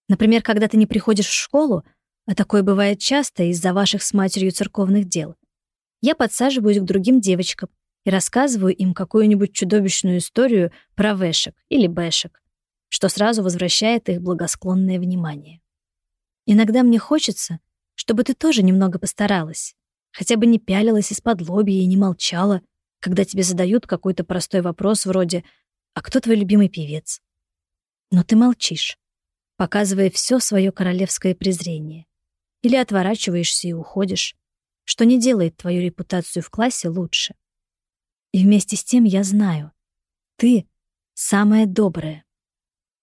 Например, когда ты не приходишь в школу, а такое бывает часто из-за ваших с матерью церковных дел, я подсаживаюсь к другим девочкам и рассказываю им какую-нибудь чудовищную историю про вешек или бэшек, что сразу возвращает их благосклонное внимание. Иногда мне хочется, чтобы ты тоже немного постаралась, хотя бы не пялилась из-под лобья и не молчала, когда тебе задают какой-то простой вопрос вроде «А кто твой любимый певец?» Но ты молчишь, показывая все свое королевское презрение. Или отворачиваешься и уходишь, что не делает твою репутацию в классе лучше. И вместе с тем я знаю, ты самая добрая.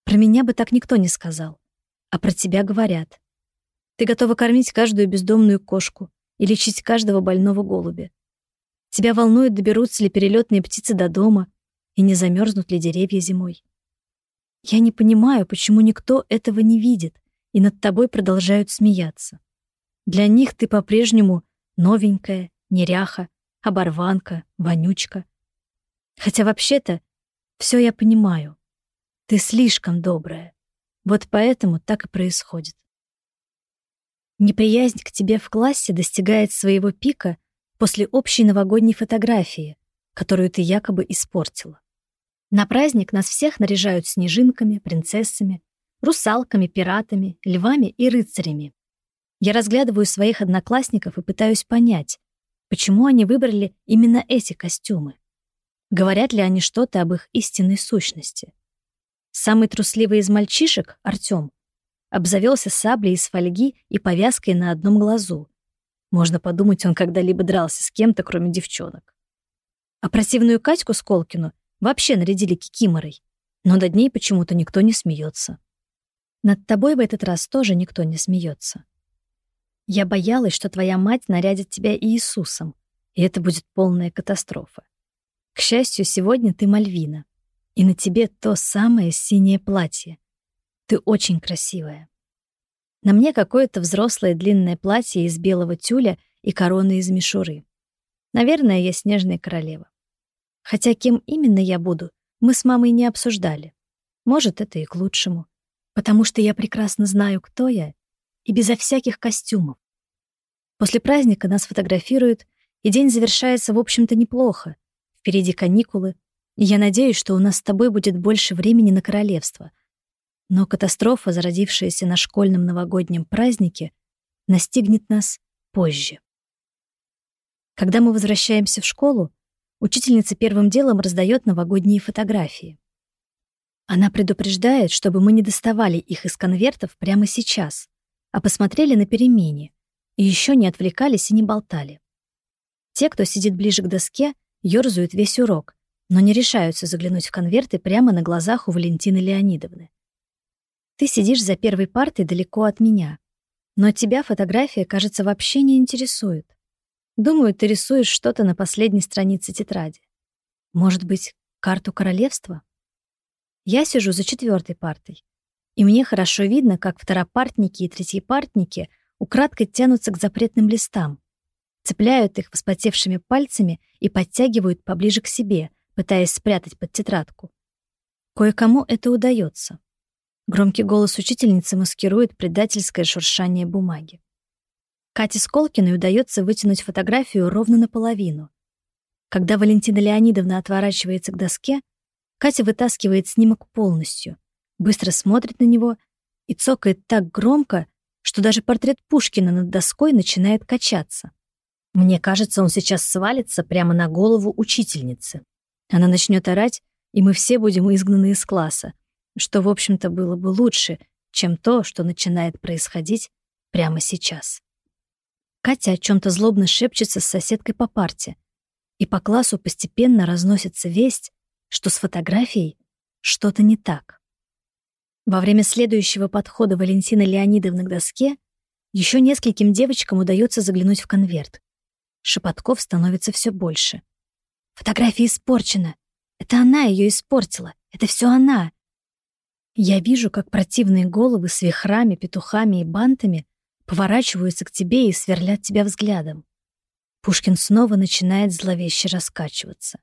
Про меня бы так никто не сказал, а про тебя говорят. Ты готова кормить каждую бездомную кошку и лечить каждого больного голубя. Тебя волнует, доберутся ли перелетные птицы до дома и не замерзнут ли деревья зимой. Я не понимаю, почему никто этого не видит, и над тобой продолжают смеяться. Для них ты по-прежнему новенькая, неряха, оборванка, вонючка. Хотя вообще-то все я понимаю. Ты слишком добрая. Вот поэтому так и происходит. Неприязнь к тебе в классе достигает своего пика после общей новогодней фотографии, которую ты якобы испортила. На праздник нас всех наряжают снежинками, принцессами, русалками, пиратами, львами и рыцарями. Я разглядываю своих одноклассников и пытаюсь понять, почему они выбрали именно эти костюмы. Говорят ли они что-то об их истинной сущности? Самый трусливый из мальчишек, Артём, обзавелся саблей из фольги и повязкой на одном глазу. Можно подумать, он когда-либо дрался с кем-то, кроме девчонок. А противную Катьку Сколкину вообще нарядили кикиморой, но над ней почему-то никто не смеется. Над тобой в этот раз тоже никто не смеется. Я боялась, что твоя мать нарядит тебя Иисусом, и это будет полная катастрофа. К счастью, сегодня ты Мальвина, и на тебе то самое синее платье, ты очень красивая. На мне какое-то взрослое длинное платье из белого тюля и корона из мишуры. Наверное, я снежная королева. Хотя кем именно я буду, мы с мамой не обсуждали. Может, это и к лучшему. Потому что я прекрасно знаю, кто я, и безо всяких костюмов. После праздника нас фотографируют, и день завершается, в общем-то, неплохо. Впереди каникулы, и я надеюсь, что у нас с тобой будет больше времени на королевство — но катастрофа, зародившаяся на школьном новогоднем празднике, настигнет нас позже. Когда мы возвращаемся в школу, учительница первым делом раздает новогодние фотографии. Она предупреждает, чтобы мы не доставали их из конвертов прямо сейчас, а посмотрели на перемене и еще не отвлекались и не болтали. Те, кто сидит ближе к доске, ёрзают весь урок, но не решаются заглянуть в конверты прямо на глазах у Валентины Леонидовны. Ты сидишь за первой партой далеко от меня, но тебя фотография, кажется, вообще не интересует. Думаю, ты рисуешь что-то на последней странице тетради. Может быть, карту королевства? Я сижу за четвертой партой, и мне хорошо видно, как второпартники и третьепартники украдкой тянутся к запретным листам, цепляют их вспотевшими пальцами и подтягивают поближе к себе, пытаясь спрятать под тетрадку. Кое-кому это удается. Громкий голос учительницы маскирует предательское шуршание бумаги. Кате Сколкиной удается вытянуть фотографию ровно наполовину. Когда Валентина Леонидовна отворачивается к доске, Катя вытаскивает снимок полностью, быстро смотрит на него и цокает так громко, что даже портрет Пушкина над доской начинает качаться. Мне кажется, он сейчас свалится прямо на голову учительницы. Она начнет орать, и мы все будем изгнаны из класса, что, в общем-то, было бы лучше, чем то, что начинает происходить прямо сейчас. Катя о чем то злобно шепчется с соседкой по парте, и по классу постепенно разносится весть, что с фотографией что-то не так. Во время следующего подхода Валентины Леонидовны к доске еще нескольким девочкам удается заглянуть в конверт. Шепотков становится все больше. Фотография испорчена. Это она ее испортила. Это все она. Я вижу, как противные головы с вихрами, петухами и бантами поворачиваются к тебе и сверлят тебя взглядом. Пушкин снова начинает зловеще раскачиваться.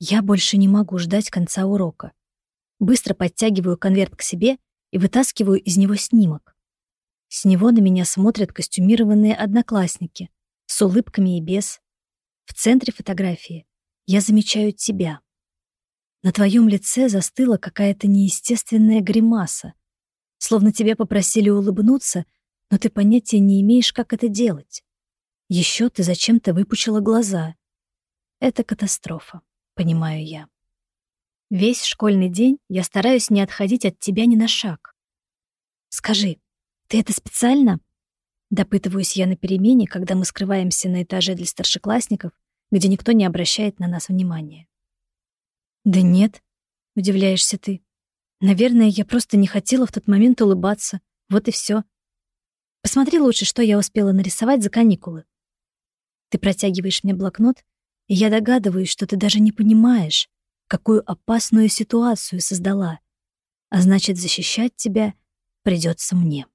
Я больше не могу ждать конца урока. Быстро подтягиваю конверт к себе и вытаскиваю из него снимок. С него на меня смотрят костюмированные одноклассники, с улыбками и без. В центре фотографии я замечаю тебя. На твоем лице застыла какая-то неестественная гримаса, словно тебя попросили улыбнуться, но ты понятия не имеешь, как это делать. Еще ты зачем-то выпучила глаза. Это катастрофа понимаю я. Весь школьный день я стараюсь не отходить от тебя ни на шаг. Скажи, ты это специально? Допытываюсь я на перемене, когда мы скрываемся на этаже для старшеклассников, где никто не обращает на нас внимания. Да нет, удивляешься ты. Наверное, я просто не хотела в тот момент улыбаться. Вот и все. Посмотри лучше, что я успела нарисовать за каникулы. Ты протягиваешь мне блокнот, и я догадываюсь, что ты даже не понимаешь, какую опасную ситуацию создала, а значит, защищать тебя придется мне.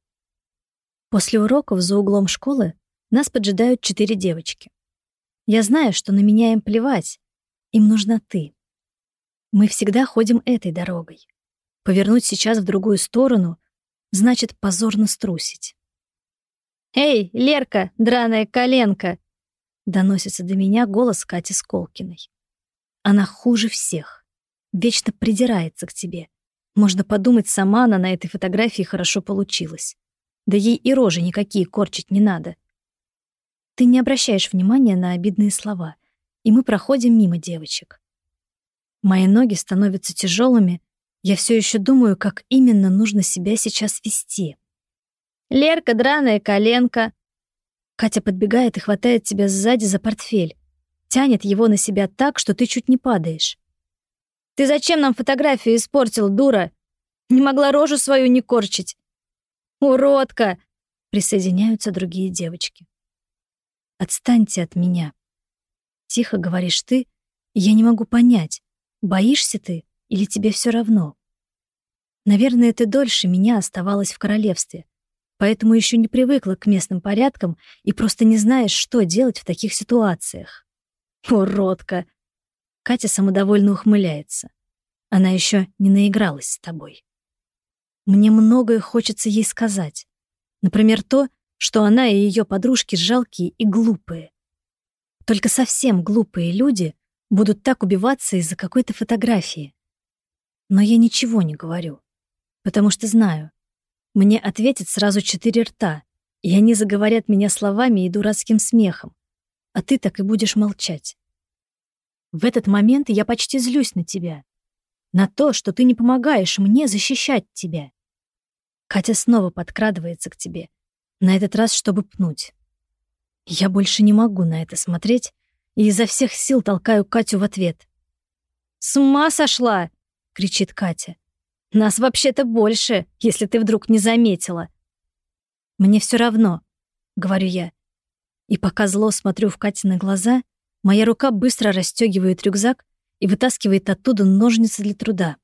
После уроков за углом школы нас поджидают четыре девочки. Я знаю, что на меня им плевать, им нужна ты. Мы всегда ходим этой дорогой. Повернуть сейчас в другую сторону значит позорно струсить. «Эй, Лерка, драная коленка!» Доносится до меня голос Кати Сколкиной. Она хуже всех. Вечно придирается к тебе. Можно подумать, сама она на этой фотографии хорошо получилась. Да ей и рожи никакие корчить не надо. Ты не обращаешь внимания на обидные слова, и мы проходим мимо девочек. Мои ноги становятся тяжелыми, я все еще думаю, как именно нужно себя сейчас вести. «Лерка, драная коленка!» Катя подбегает и хватает тебя сзади за портфель. Тянет его на себя так, что ты чуть не падаешь. «Ты зачем нам фотографию испортил, дура? Не могла рожу свою не корчить?» «Уродка!» — присоединяются другие девочки. «Отстаньте от меня!» Тихо говоришь ты, я не могу понять, боишься ты или тебе все равно. Наверное, ты дольше меня оставалась в королевстве, поэтому еще не привыкла к местным порядкам и просто не знаешь, что делать в таких ситуациях. Уродка! Катя самодовольно ухмыляется. Она еще не наигралась с тобой. Мне многое хочется ей сказать. Например, то, что она и ее подружки жалкие и глупые. Только совсем глупые люди будут так убиваться из-за какой-то фотографии. Но я ничего не говорю, потому что знаю, мне ответят сразу четыре рта, и они заговорят меня словами и дурацким смехом, а ты так и будешь молчать. В этот момент я почти злюсь на тебя. на то, что ты не помогаешь мне защищать тебя. Катя снова подкрадывается к тебе, на этот раз, чтобы пнуть. Я больше не могу на это смотреть и изо всех сил толкаю Катю в ответ. «С ума сошла!» — кричит Катя. «Нас вообще-то больше, если ты вдруг не заметила». «Мне все равно», — говорю я. И пока зло смотрю в Катины глаза, моя рука быстро расстегивает рюкзак и вытаскивает оттуда ножницы для труда.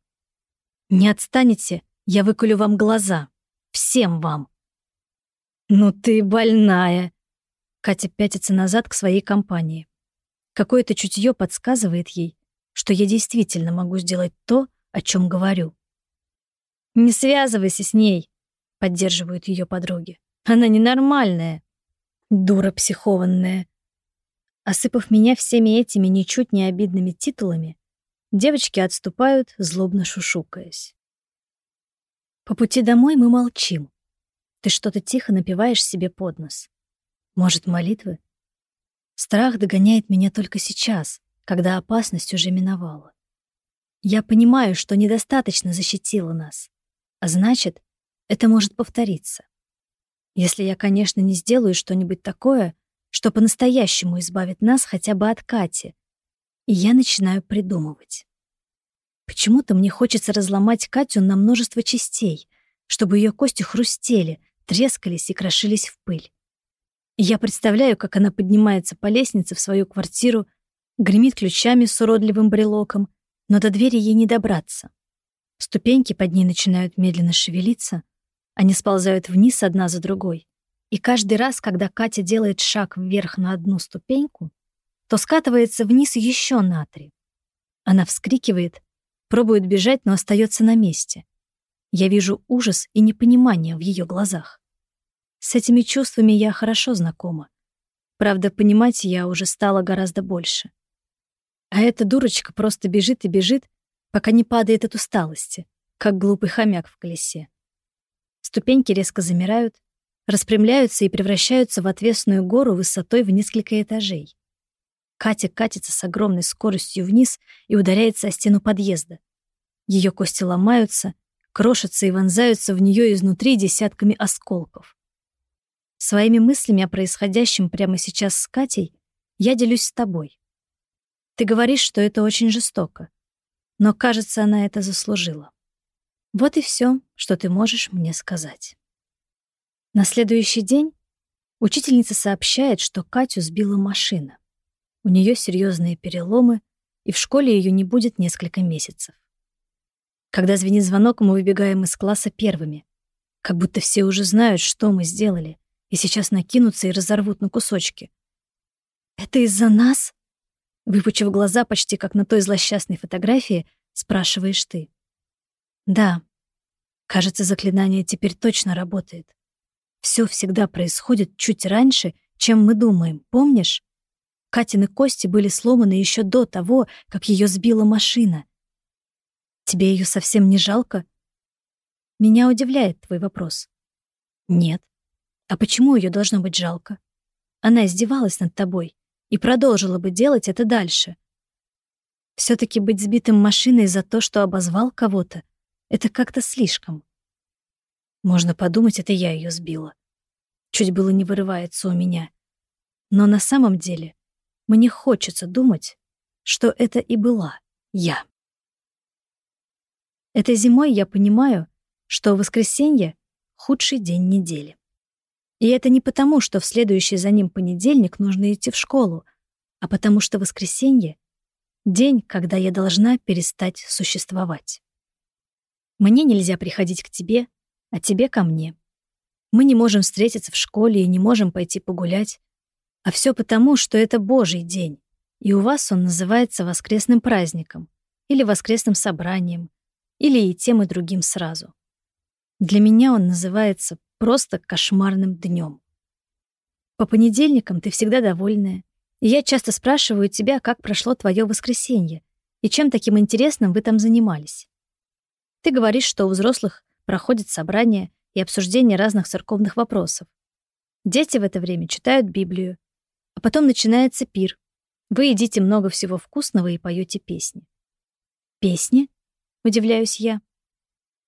«Не отстанете, я выколю вам глаза. Всем вам!» «Ну ты больная!» Катя пятится назад к своей компании. Какое-то чутье подсказывает ей, что я действительно могу сделать то, о чем говорю. «Не связывайся с ней», — поддерживают ее подруги. «Она ненормальная, дура психованная». Осыпав меня всеми этими ничуть не обидными титулами, девочки отступают, злобно шушукаясь. По пути домой мы молчим. Ты что-то тихо напиваешь себе под нос. Может, молитвы? Страх догоняет меня только сейчас, когда опасность уже миновала. Я понимаю, что недостаточно защитила нас, а значит, это может повториться. Если я, конечно, не сделаю что-нибудь такое, что по-настоящему избавит нас хотя бы от Кати, и я начинаю придумывать. Почему-то мне хочется разломать Катю на множество частей, чтобы ее кости хрустели, трескались и крошились в пыль. Я представляю, как она поднимается по лестнице в свою квартиру, гремит ключами с уродливым брелоком, но до двери ей не добраться. Ступеньки под ней начинают медленно шевелиться, они сползают вниз одна за другой. И каждый раз, когда Катя делает шаг вверх на одну ступеньку, то скатывается вниз еще на три. Она вскрикивает, пробует бежать, но остается на месте. Я вижу ужас и непонимание в ее глазах. С этими чувствами я хорошо знакома. Правда, понимать я уже стала гораздо больше. А эта дурочка просто бежит и бежит, пока не падает от усталости, как глупый хомяк в колесе. Ступеньки резко замирают, распрямляются и превращаются в отвесную гору высотой в несколько этажей. Катя катится с огромной скоростью вниз и ударяется о стену подъезда. Ее кости ломаются, крошатся и вонзаются в нее изнутри десятками осколков. Своими мыслями о происходящем прямо сейчас с Катей я делюсь с тобой. Ты говоришь, что это очень жестоко, но, кажется, она это заслужила. Вот и все, что ты можешь мне сказать. На следующий день учительница сообщает, что Катю сбила машина. У нее серьезные переломы, и в школе ее не будет несколько месяцев. Когда звенит звонок, мы выбегаем из класса первыми, как будто все уже знают, что мы сделали, и сейчас накинутся и разорвут на кусочки. «Это из-за нас?» Выпучив глаза почти как на той злосчастной фотографии, спрашиваешь ты. «Да. Кажется, заклинание теперь точно работает. Все всегда происходит чуть раньше, чем мы думаем, помнишь? Катины кости были сломаны еще до того, как ее сбила машина. Тебе ее совсем не жалко? Меня удивляет твой вопрос. Нет. А почему ее должно быть жалко? Она издевалась над тобой и продолжила бы делать это дальше. все таки быть сбитым машиной за то, что обозвал кого-то, это как-то слишком. Можно подумать, это я ее сбила. Чуть было не вырывается у меня. Но на самом деле мне хочется думать, что это и была я. Этой зимой я понимаю, что воскресенье — худший день недели. И это не потому, что в следующий за ним понедельник нужно идти в школу, а потому что воскресенье — день, когда я должна перестать существовать. Мне нельзя приходить к тебе, а тебе ко мне. Мы не можем встретиться в школе и не можем пойти погулять. А все потому, что это Божий день, и у вас он называется воскресным праздником или воскресным собранием, или и тем, и другим сразу. Для меня он называется просто кошмарным днем. По понедельникам ты всегда довольная, и я часто спрашиваю тебя, как прошло твое воскресенье и чем таким интересным вы там занимались. Ты говоришь, что у взрослых проходят собрания и обсуждение разных церковных вопросов. Дети в это время читают Библию, а потом начинается пир. Вы едите много всего вкусного и поете песни. Песни? Удивляюсь я.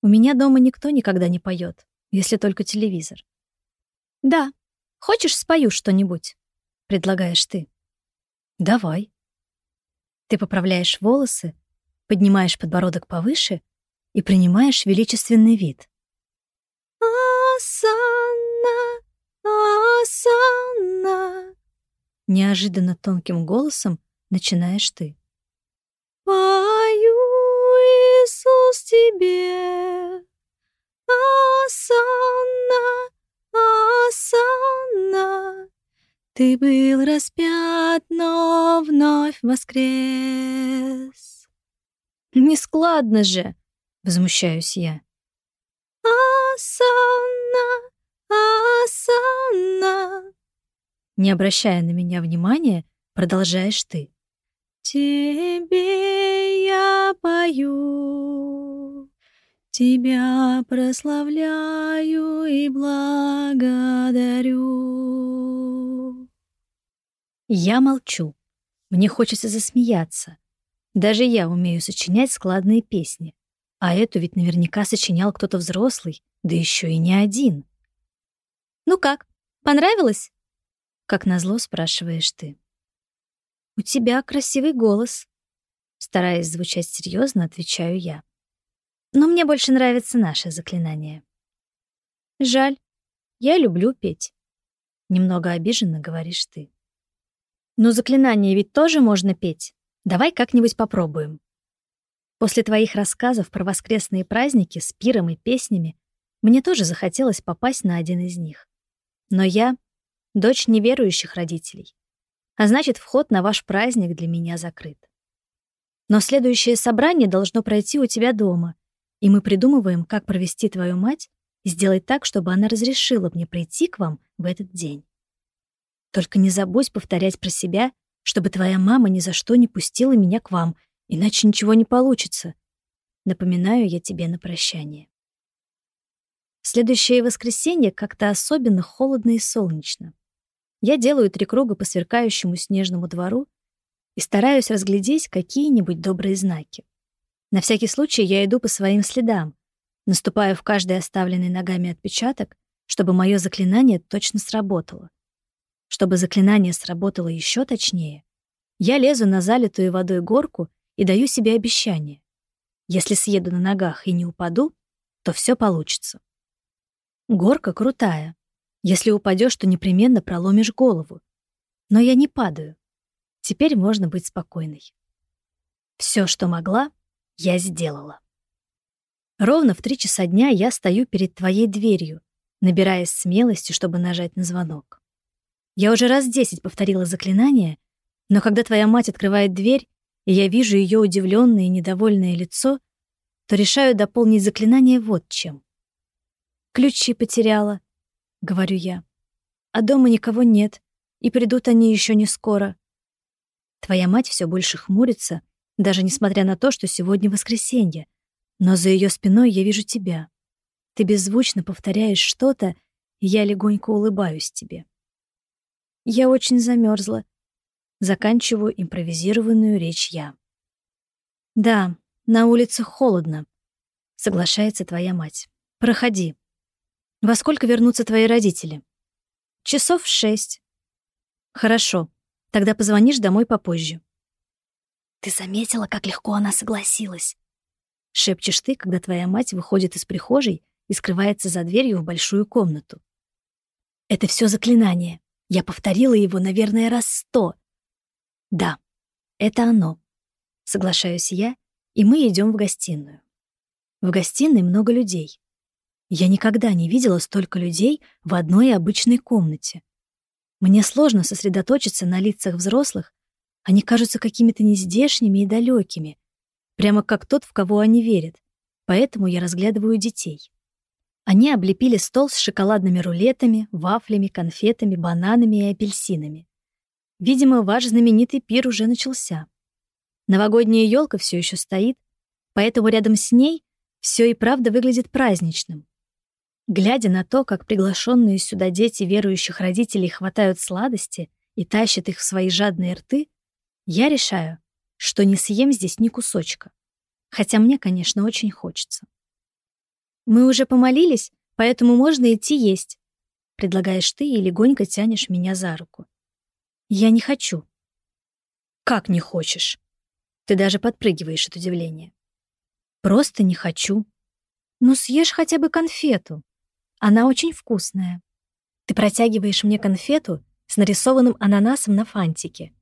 У меня дома никто никогда не поет, если только телевизор. Да. Хочешь, спою что-нибудь? Предлагаешь ты. Давай. Ты поправляешь волосы, поднимаешь подбородок повыше и принимаешь величественный вид. Асана, Асана. Неожиданно тонким голосом начинаешь ты. Пою, Иисус, тебе. Асана, Асана. Ты был распят, но вновь воскрес. Нескладно же, возмущаюсь я. Асана, Асана. Не обращая на меня внимания, продолжаешь ты. Тебе я пою, Тебя прославляю и благодарю. Я молчу. Мне хочется засмеяться. Даже я умею сочинять складные песни. А эту ведь наверняка сочинял кто-то взрослый, да еще и не один. «Ну как, понравилось?» Как назло спрашиваешь ты. «У тебя красивый голос», — стараясь звучать серьезно, отвечаю я. «Но мне больше нравится наше заклинание». «Жаль, я люблю петь», — немного обиженно говоришь ты. «Но заклинание ведь тоже можно петь. Давай как-нибудь попробуем». После твоих рассказов про воскресные праздники с пиром и песнями мне тоже захотелось попасть на один из них. Но я — дочь неверующих родителей а значит, вход на ваш праздник для меня закрыт. Но следующее собрание должно пройти у тебя дома, и мы придумываем, как провести твою мать и сделать так, чтобы она разрешила мне прийти к вам в этот день. Только не забудь повторять про себя, чтобы твоя мама ни за что не пустила меня к вам, иначе ничего не получится. Напоминаю я тебе на прощание. Следующее воскресенье как-то особенно холодно и солнечно. Я делаю три круга по сверкающему снежному двору и стараюсь разглядеть какие-нибудь добрые знаки. На всякий случай я иду по своим следам, наступаю в каждый оставленный ногами отпечаток, чтобы мое заклинание точно сработало. Чтобы заклинание сработало еще точнее, я лезу на залитую водой горку и даю себе обещание. Если съеду на ногах и не упаду, то все получится. Горка крутая, если упадешь, то непременно проломишь голову. Но я не падаю. Теперь можно быть спокойной. Все, что могла, я сделала. Ровно в три часа дня я стою перед твоей дверью, набираясь смелости, чтобы нажать на звонок. Я уже раз десять повторила заклинание, но когда твоя мать открывает дверь, и я вижу ее удивленное и недовольное лицо, то решаю дополнить заклинание вот чем. Ключи потеряла, — говорю я. «А дома никого нет, и придут они еще не скоро». Твоя мать все больше хмурится, даже несмотря на то, что сегодня воскресенье, но за ее спиной я вижу тебя. Ты беззвучно повторяешь что-то, и я легонько улыбаюсь тебе. Я очень замерзла. Заканчиваю импровизированную речь я. «Да, на улице холодно», — соглашается твоя мать. «Проходи». Во сколько вернутся твои родители? Часов шесть. Хорошо. Тогда позвонишь домой попозже. Ты заметила, как легко она согласилась? Шепчешь ты, когда твоя мать выходит из прихожей и скрывается за дверью в большую комнату. Это все заклинание. Я повторила его, наверное, раз сто. Да, это оно. Соглашаюсь я, и мы идем в гостиную. В гостиной много людей. Я никогда не видела столько людей в одной обычной комнате. Мне сложно сосредоточиться на лицах взрослых, они кажутся какими-то нездешними и далекими, прямо как тот, в кого они верят, поэтому я разглядываю детей. Они облепили стол с шоколадными рулетами, вафлями, конфетами, бананами и апельсинами. Видимо, ваш знаменитый пир уже начался. Новогодняя елка все еще стоит, поэтому рядом с ней все и правда выглядит праздничным. Глядя на то, как приглашенные сюда дети верующих родителей хватают сладости и тащат их в свои жадные рты, я решаю, что не съем здесь ни кусочка. Хотя мне, конечно, очень хочется. Мы уже помолились, поэтому можно идти есть. Предлагаешь ты и легонько тянешь меня за руку. Я не хочу. Как не хочешь? Ты даже подпрыгиваешь от удивления. Просто не хочу. Ну съешь хотя бы конфету. Она очень вкусная. Ты протягиваешь мне конфету с нарисованным ананасом на фантике.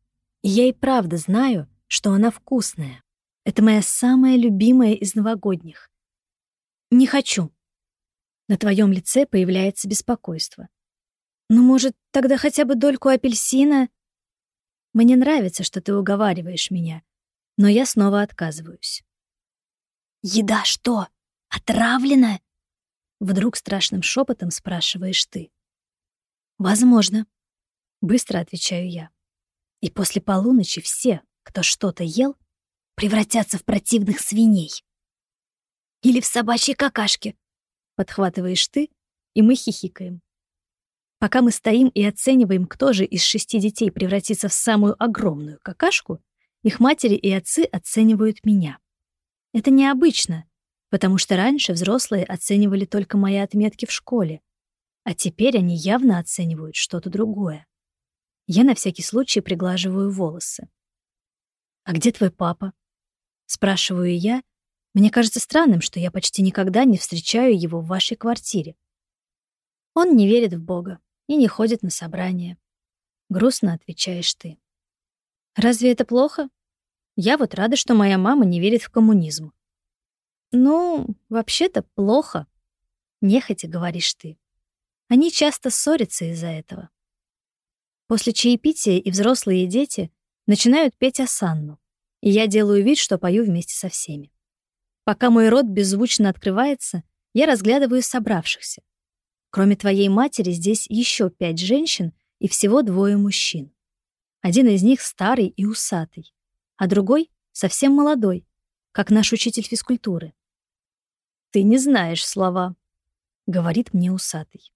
И я и правда знаю, что она вкусная. Это моя самая любимая из новогодних. Не хочу. На твоем лице появляется беспокойство. Ну, может, тогда хотя бы дольку апельсина? Мне нравится, что ты уговариваешь меня, но я снова отказываюсь. «Еда что, отравлена?» Вдруг страшным шепотом спрашиваешь ты. «Возможно», — быстро отвечаю я. «И после полуночи все, кто что-то ел, превратятся в противных свиней». «Или в собачьи какашки», — подхватываешь ты, и мы хихикаем. Пока мы стоим и оцениваем, кто же из шести детей превратится в самую огромную какашку, их матери и отцы оценивают меня. Это необычно, потому что раньше взрослые оценивали только мои отметки в школе, а теперь они явно оценивают что-то другое. Я на всякий случай приглаживаю волосы. «А где твой папа?» Спрашиваю я. Мне кажется странным, что я почти никогда не встречаю его в вашей квартире. Он не верит в Бога и не ходит на собрания. Грустно отвечаешь ты. Разве это плохо? Я вот рада, что моя мама не верит в коммунизм. Ну, вообще-то плохо. Нехотя говоришь ты. Они часто ссорятся из-за этого. После чаепития и взрослые дети начинают петь осанну, и я делаю вид, что пою вместе со всеми. Пока мой рот беззвучно открывается, я разглядываю собравшихся. Кроме твоей матери здесь еще пять женщин и всего двое мужчин. Один из них старый и усатый, а другой совсем молодой, как наш учитель физкультуры. «Ты не знаешь слова», — говорит мне усатый.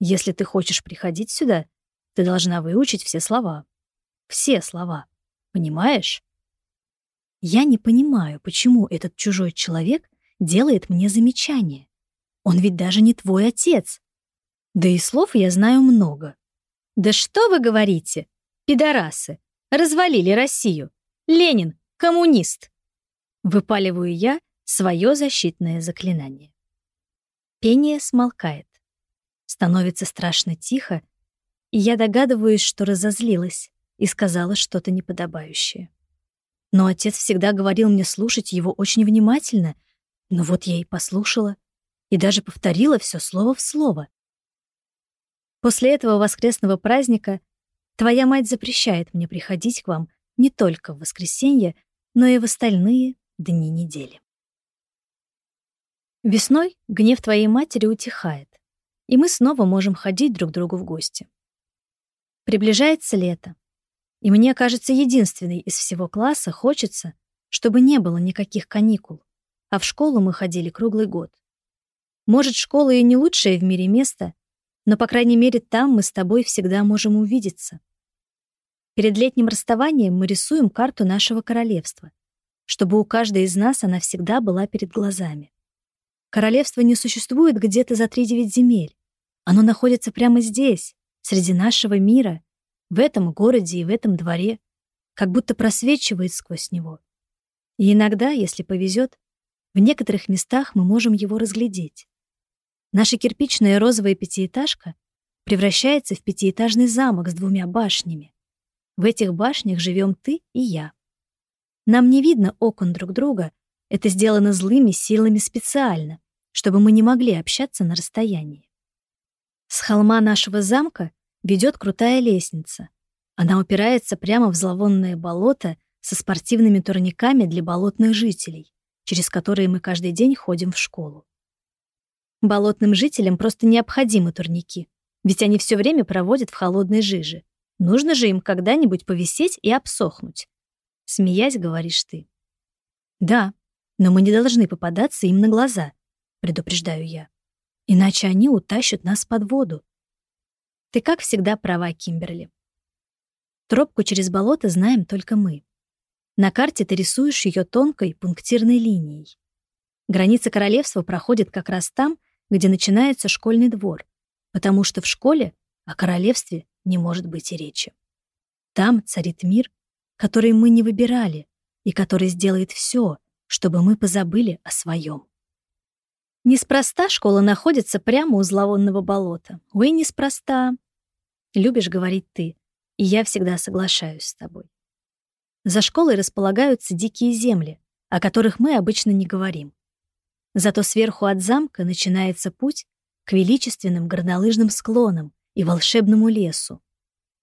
Если ты хочешь приходить сюда, ты должна выучить все слова. Все слова. Понимаешь? Я не понимаю, почему этот чужой человек делает мне замечание. Он ведь даже не твой отец. Да и слов я знаю много. Да что вы говорите? Пидорасы. Развалили Россию. Ленин — коммунист. Выпаливаю я свое защитное заклинание. Пение смолкает. Становится страшно тихо, и я догадываюсь, что разозлилась и сказала что-то неподобающее. Но отец всегда говорил мне слушать его очень внимательно, но вот я и послушала, и даже повторила все слово в слово. После этого воскресного праздника твоя мать запрещает мне приходить к вам не только в воскресенье, но и в остальные дни недели. Весной гнев твоей матери утихает и мы снова можем ходить друг к другу в гости. Приближается лето, и мне кажется, единственный из всего класса хочется, чтобы не было никаких каникул, а в школу мы ходили круглый год. Может, школа и не лучшее в мире место, но, по крайней мере, там мы с тобой всегда можем увидеться. Перед летним расставанием мы рисуем карту нашего королевства, чтобы у каждой из нас она всегда была перед глазами. Королевство не существует где-то за тридевять земель. Оно находится прямо здесь, среди нашего мира, в этом городе и в этом дворе, как будто просвечивает сквозь него. И иногда, если повезет, в некоторых местах мы можем его разглядеть. Наша кирпичная розовая пятиэтажка превращается в пятиэтажный замок с двумя башнями. В этих башнях живем ты и я. Нам не видно окон друг друга, это сделано злыми силами специально, чтобы мы не могли общаться на расстоянии. С холма нашего замка ведет крутая лестница. Она упирается прямо в зловонное болото со спортивными турниками для болотных жителей, через которые мы каждый день ходим в школу. Болотным жителям просто необходимы турники, ведь они все время проводят в холодной жиже. Нужно же им когда-нибудь повисеть и обсохнуть. Смеясь, говоришь ты. Да, но мы не должны попадаться им на глаза, предупреждаю я иначе они утащат нас под воду. Ты, как всегда, права, Кимберли. Тропку через болото знаем только мы. На карте ты рисуешь ее тонкой пунктирной линией. Граница королевства проходит как раз там, где начинается школьный двор, потому что в школе о королевстве не может быть и речи. Там царит мир, который мы не выбирали и который сделает все, чтобы мы позабыли о своем. Неспроста школа находится прямо у зловонного болота. Ой, неспроста. Любишь говорить ты, и я всегда соглашаюсь с тобой. За школой располагаются дикие земли, о которых мы обычно не говорим. Зато сверху от замка начинается путь к величественным горнолыжным склонам и волшебному лесу.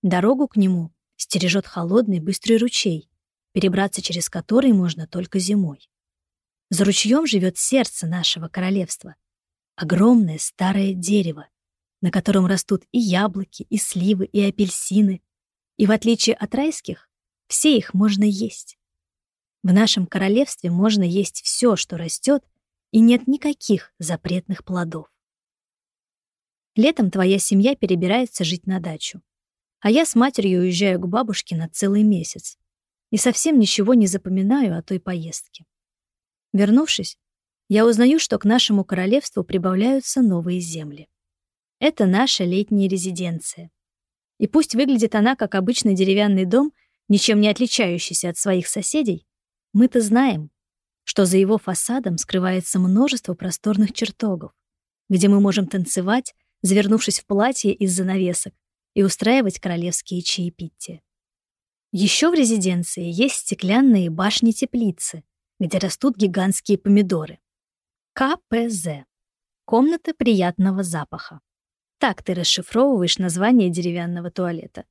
Дорогу к нему стережет холодный быстрый ручей, перебраться через который можно только зимой. За ручьем живет сердце нашего королевства. Огромное старое дерево, на котором растут и яблоки, и сливы, и апельсины. И в отличие от райских, все их можно есть. В нашем королевстве можно есть все, что растет и нет никаких запретных плодов. Летом твоя семья перебирается жить на дачу, а я с матерью уезжаю к бабушке на целый месяц и совсем ничего не запоминаю о той поездке. Вернувшись, я узнаю, что к нашему королевству прибавляются новые земли. Это наша летняя резиденция. И пусть выглядит она как обычный деревянный дом, ничем не отличающийся от своих соседей, мы-то знаем, что за его фасадом скрывается множество просторных чертогов, где мы можем танцевать, завернувшись в платье из занавесок, и устраивать королевские чаепития. Еще в резиденции есть стеклянные башни-теплицы, где растут гигантские помидоры. КПЗ. Комната приятного запаха. Так ты расшифровываешь название деревянного туалета.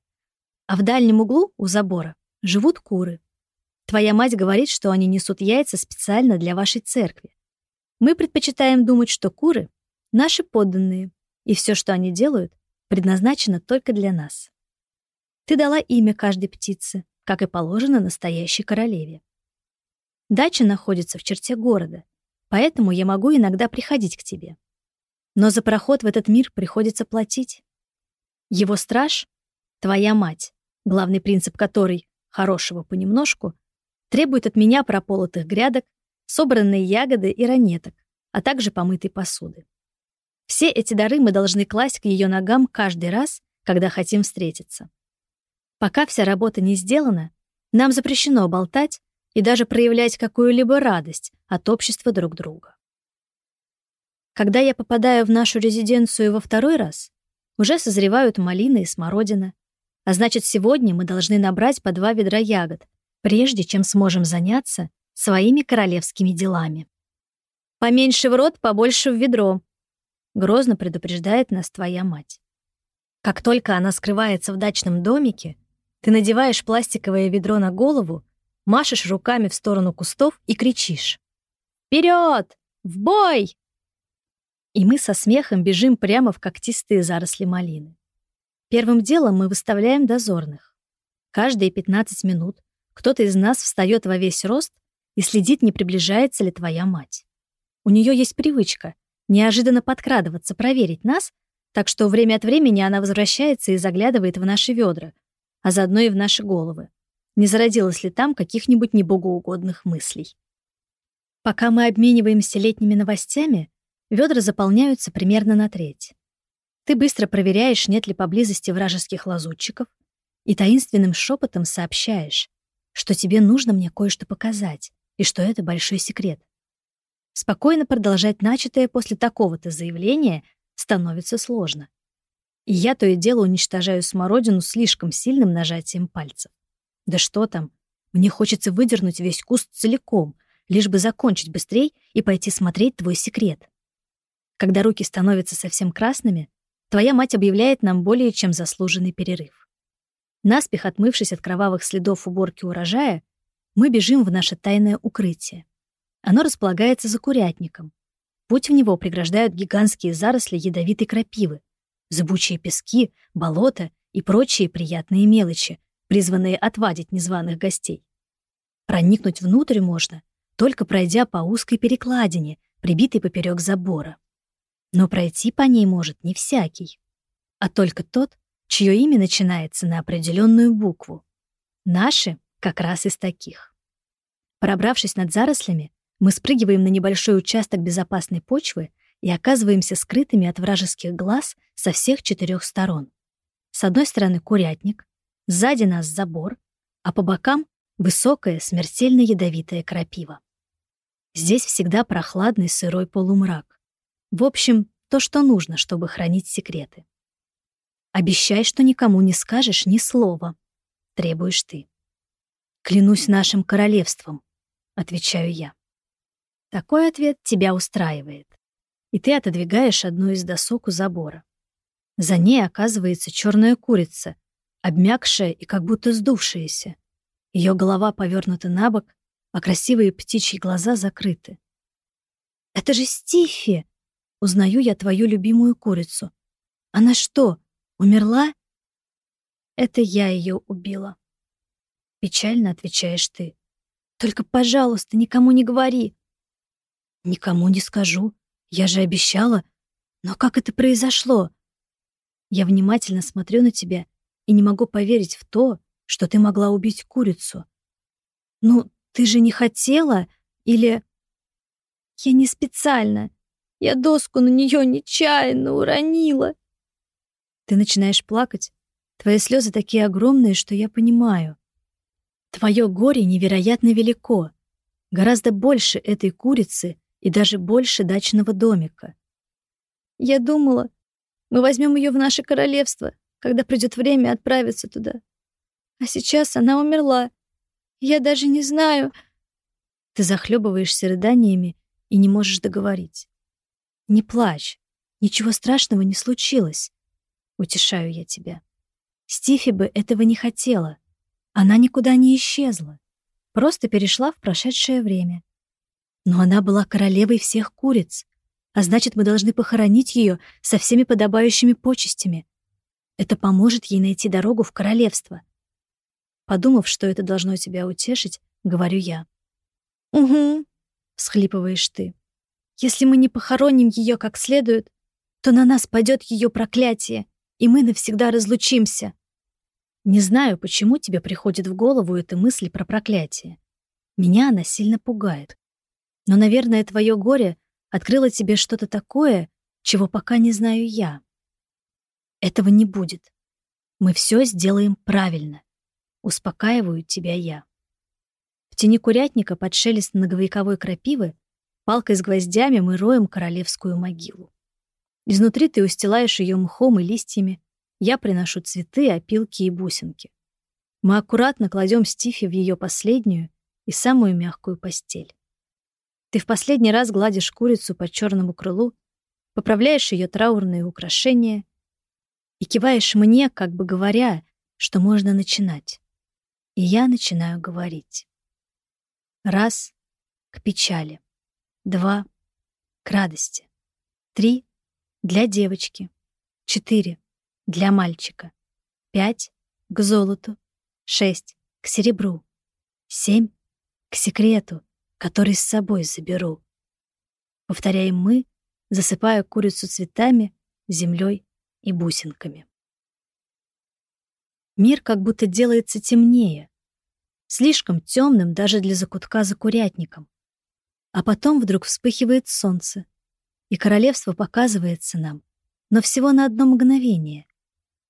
А в дальнем углу, у забора, живут куры. Твоя мать говорит, что они несут яйца специально для вашей церкви. Мы предпочитаем думать, что куры — наши подданные, и все, что они делают, предназначено только для нас. Ты дала имя каждой птице, как и положено настоящей королеве. Дача находится в черте города, поэтому я могу иногда приходить к тебе. Но за проход в этот мир приходится платить. Его страж — твоя мать, главный принцип которой — хорошего понемножку — Требует от меня прополотых грядок, собранные ягоды и ранеток, а также помытой посуды. Все эти дары мы должны класть к ее ногам каждый раз, когда хотим встретиться. Пока вся работа не сделана, нам запрещено болтать и даже проявлять какую-либо радость от общества друг друга. Когда я попадаю в нашу резиденцию во второй раз, уже созревают малины и смородина, а значит, сегодня мы должны набрать по два ведра ягод, прежде чем сможем заняться своими королевскими делами. «Поменьше в рот, побольше в ведро», — грозно предупреждает нас твоя мать. Как только она скрывается в дачном домике, ты надеваешь пластиковое ведро на голову, машешь руками в сторону кустов и кричишь. «Вперед! В бой!» И мы со смехом бежим прямо в когтистые заросли малины. Первым делом мы выставляем дозорных. Каждые 15 минут кто-то из нас встает во весь рост и следит, не приближается ли твоя мать. У нее есть привычка неожиданно подкрадываться, проверить нас, так что время от времени она возвращается и заглядывает в наши ведра, а заодно и в наши головы. Не зародилось ли там каких-нибудь небогоугодных мыслей? Пока мы обмениваемся летними новостями, ведра заполняются примерно на треть. Ты быстро проверяешь, нет ли поблизости вражеских лазутчиков, и таинственным шепотом сообщаешь, что тебе нужно мне кое-что показать, и что это большой секрет. Спокойно продолжать начатое после такого-то заявления становится сложно. И я то и дело уничтожаю смородину слишком сильным нажатием пальцев. Да что там, мне хочется выдернуть весь куст целиком, лишь бы закончить быстрей и пойти смотреть твой секрет. Когда руки становятся совсем красными, твоя мать объявляет нам более чем заслуженный перерыв. Наспех отмывшись от кровавых следов уборки урожая, мы бежим в наше тайное укрытие. Оно располагается за курятником. Путь в него преграждают гигантские заросли ядовитой крапивы, зыбучие пески, болота и прочие приятные мелочи, призванные отвадить незваных гостей. Проникнуть внутрь можно, только пройдя по узкой перекладине, прибитой поперек забора. Но пройти по ней может не всякий, а только тот, чье имя начинается на определенную букву. Наши как раз из таких. Пробравшись над зарослями, мы спрыгиваем на небольшой участок безопасной почвы и оказываемся скрытыми от вражеских глаз со всех четырех сторон. С одной стороны курятник, сзади нас забор, а по бокам — высокая, смертельно ядовитая крапива. Здесь всегда прохладный сырой полумрак. В общем, то, что нужно, чтобы хранить секреты. Обещай, что никому не скажешь ни слова, требуешь ты. Клянусь нашим королевством, отвечаю я. Такой ответ тебя устраивает. И ты отодвигаешь одну из досок у забора. За ней оказывается черная курица, обмякшая и как будто сдувшаяся. Ее голова повернута на бок, а красивые птичьи глаза закрыты. «Это же Стифи!» Узнаю я твою любимую курицу. Она что, умерла? Это я ее убила. Печально отвечаешь ты. Только, пожалуйста, никому не говори. Никому не скажу. Я же обещала. Но как это произошло? Я внимательно смотрю на тебя и не могу поверить в то, что ты могла убить курицу. Ну, ты же не хотела или... Я не специально. Я доску на нее нечаянно уронила. Ты начинаешь плакать. Твои слезы такие огромные, что я понимаю. Твое горе невероятно велико. Гораздо больше этой курицы и даже больше дачного домика. Я думала, мы возьмем ее в наше королевство, когда придет время отправиться туда. А сейчас она умерла. Я даже не знаю... Ты захлебываешься рыданиями и не можешь договорить. Не плачь. Ничего страшного не случилось. Утешаю я тебя. Стифи бы этого не хотела. Она никуда не исчезла. Просто перешла в прошедшее время. Но она была королевой всех куриц, а значит, мы должны похоронить ее со всеми подобающими почестями. Это поможет ей найти дорогу в королевство. Подумав, что это должно тебя утешить, говорю я. «Угу», — всхлипываешь ты. Если мы не похороним ее как следует, то на нас падет ее проклятие, и мы навсегда разлучимся. Не знаю, почему тебе приходит в голову эта мысль про проклятие. Меня она сильно пугает. Но, наверное, твое горе открыло тебе что-то такое, чего пока не знаю я. Этого не будет. Мы все сделаем правильно. Успокаиваю тебя я. В тени курятника под шелест многовековой крапивы Палкой с гвоздями мы роем королевскую могилу. Изнутри ты устилаешь ее мхом и листьями. Я приношу цветы, опилки и бусинки. Мы аккуратно кладем Стифи в ее последнюю и самую мягкую постель. Ты в последний раз гладишь курицу по черному крылу, поправляешь ее траурные украшения и киваешь мне, как бы говоря, что можно начинать. И я начинаю говорить. Раз — к печали. Два — к радости. Три — для девочки. Четыре — для мальчика. Пять — к золоту. Шесть — к серебру. Семь — к секрету, который с собой заберу. Повторяем мы, засыпая курицу цветами, землей и бусинками. Мир как будто делается темнее, слишком темным даже для закутка за курятником. А потом вдруг вспыхивает солнце, и королевство показывается нам, но всего на одно мгновение.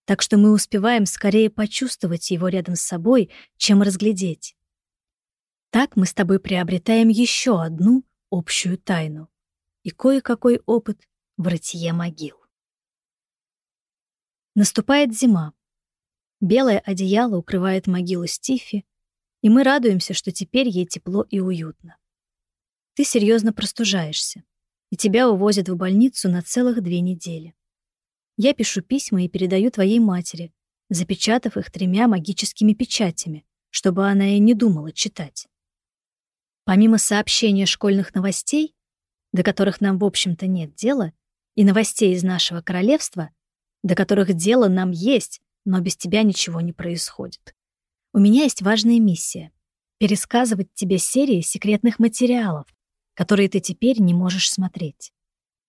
Так что мы успеваем скорее почувствовать его рядом с собой, чем разглядеть. Так мы с тобой приобретаем еще одну общую тайну и кое-какой опыт в рытье могил. Наступает зима. Белое одеяло укрывает могилу Стифи, и мы радуемся, что теперь ей тепло и уютно ты серьезно простужаешься, и тебя увозят в больницу на целых две недели. Я пишу письма и передаю твоей матери, запечатав их тремя магическими печатями, чтобы она и не думала читать. Помимо сообщения школьных новостей, до которых нам, в общем-то, нет дела, и новостей из нашего королевства, до которых дело нам есть, но без тебя ничего не происходит. У меня есть важная миссия — пересказывать тебе серии секретных материалов, которые ты теперь не можешь смотреть.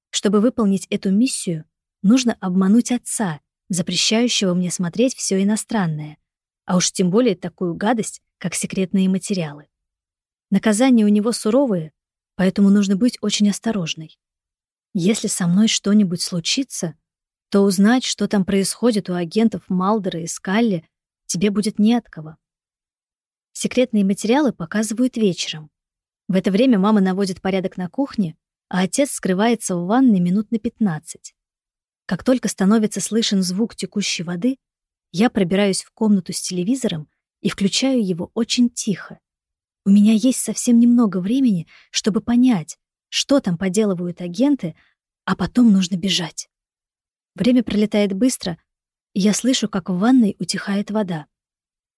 Чтобы выполнить эту миссию, нужно обмануть отца, запрещающего мне смотреть все иностранное, а уж тем более такую гадость, как секретные материалы. Наказания у него суровые, поэтому нужно быть очень осторожной. Если со мной что-нибудь случится, то узнать, что там происходит у агентов Малдера и Скалли, тебе будет не от кого. Секретные материалы показывают вечером. В это время мама наводит порядок на кухне, а отец скрывается в ванной минут на 15. Как только становится слышен звук текущей воды, я пробираюсь в комнату с телевизором и включаю его очень тихо. У меня есть совсем немного времени, чтобы понять, что там поделывают агенты, а потом нужно бежать. Время пролетает быстро, и я слышу, как в ванной утихает вода.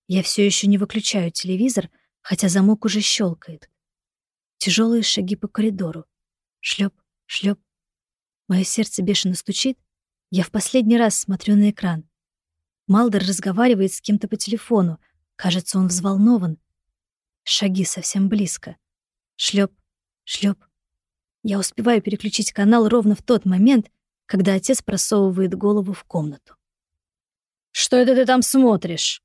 Я все еще не выключаю телевизор, хотя замок уже щелкает. Тяжелые шаги по коридору. Шлеп, шлеп. Мое сердце бешено стучит. Я в последний раз смотрю на экран. Малдер разговаривает с кем-то по телефону. Кажется, он взволнован. Шаги совсем близко. Шлеп, шлеп. Я успеваю переключить канал ровно в тот момент, когда отец просовывает голову в комнату. «Что это ты там смотришь?»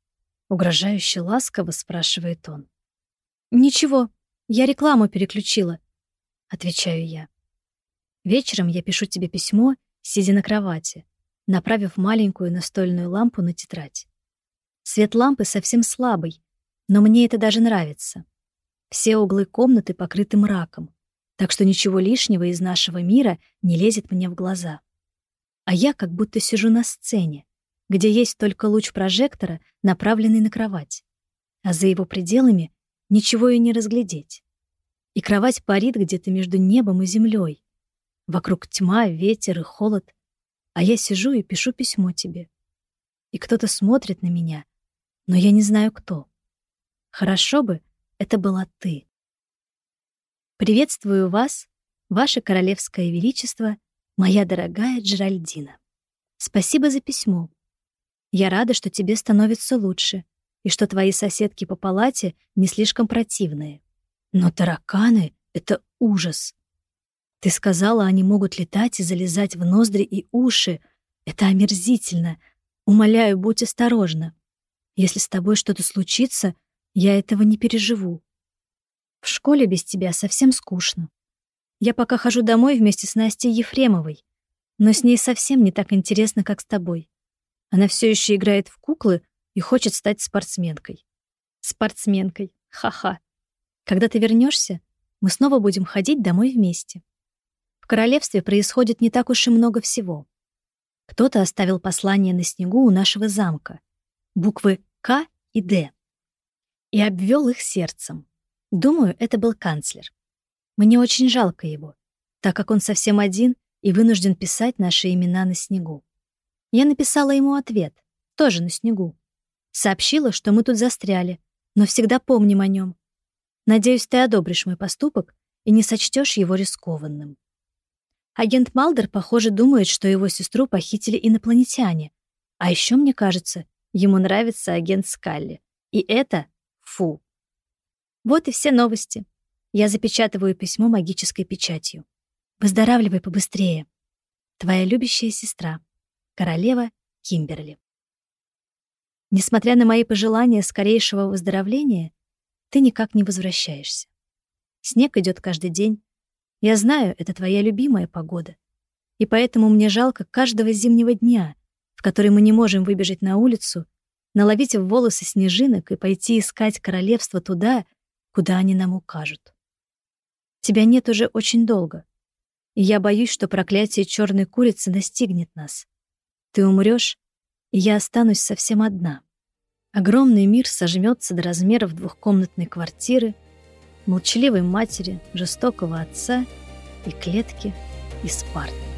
Угрожающе ласково спрашивает он. «Ничего, я рекламу переключила», — отвечаю я. «Вечером я пишу тебе письмо, сидя на кровати, направив маленькую настольную лампу на тетрадь. Свет лампы совсем слабый, но мне это даже нравится. Все углы комнаты покрыты мраком, так что ничего лишнего из нашего мира не лезет мне в глаза. А я как будто сижу на сцене, где есть только луч прожектора, направленный на кровать. А за его пределами ничего и не разглядеть. И кровать парит где-то между небом и землей. Вокруг тьма, ветер и холод. А я сижу и пишу письмо тебе. И кто-то смотрит на меня, но я не знаю кто. Хорошо бы это была ты. Приветствую вас, ваше королевское величество, моя дорогая Джеральдина. Спасибо за письмо. Я рада, что тебе становится лучше и что твои соседки по палате не слишком противные. Но тараканы — это ужас. Ты сказала, они могут летать и залезать в ноздри и уши. Это омерзительно. Умоляю, будь осторожна. Если с тобой что-то случится, я этого не переживу. В школе без тебя совсем скучно. Я пока хожу домой вместе с Настей Ефремовой, но с ней совсем не так интересно, как с тобой. Она все еще играет в куклы и хочет стать спортсменкой. Спортсменкой. Ха-ха. Когда ты вернешься, мы снова будем ходить домой вместе. В королевстве происходит не так уж и много всего. Кто-то оставил послание на снегу у нашего замка. Буквы «К» и «Д». И обвел их сердцем. Думаю, это был канцлер. Мне очень жалко его, так как он совсем один и вынужден писать наши имена на снегу. Я написала ему ответ, тоже на снегу. Сообщила, что мы тут застряли, но всегда помним о нем. Надеюсь, ты одобришь мой поступок и не сочтешь его рискованным. Агент Малдер, похоже, думает, что его сестру похитили инопланетяне. А еще, мне кажется, ему нравится агент Скалли. И это фу. Вот и все новости. Я запечатываю письмо магической печатью. Выздоравливай побыстрее. Твоя любящая сестра. Королева Кимберли. Несмотря на мои пожелания скорейшего выздоровления, ты никак не возвращаешься. Снег идет каждый день. Я знаю, это твоя любимая погода. И поэтому мне жалко каждого зимнего дня, в который мы не можем выбежать на улицу, наловить в волосы снежинок и пойти искать королевство туда, куда они нам укажут. Тебя нет уже очень долго, и я боюсь, что проклятие черной курицы настигнет нас. Ты умрешь, и я останусь совсем одна. Огромный мир сожмется до размеров двухкомнатной квартиры, молчаливой матери, жестокого отца и клетки из парты.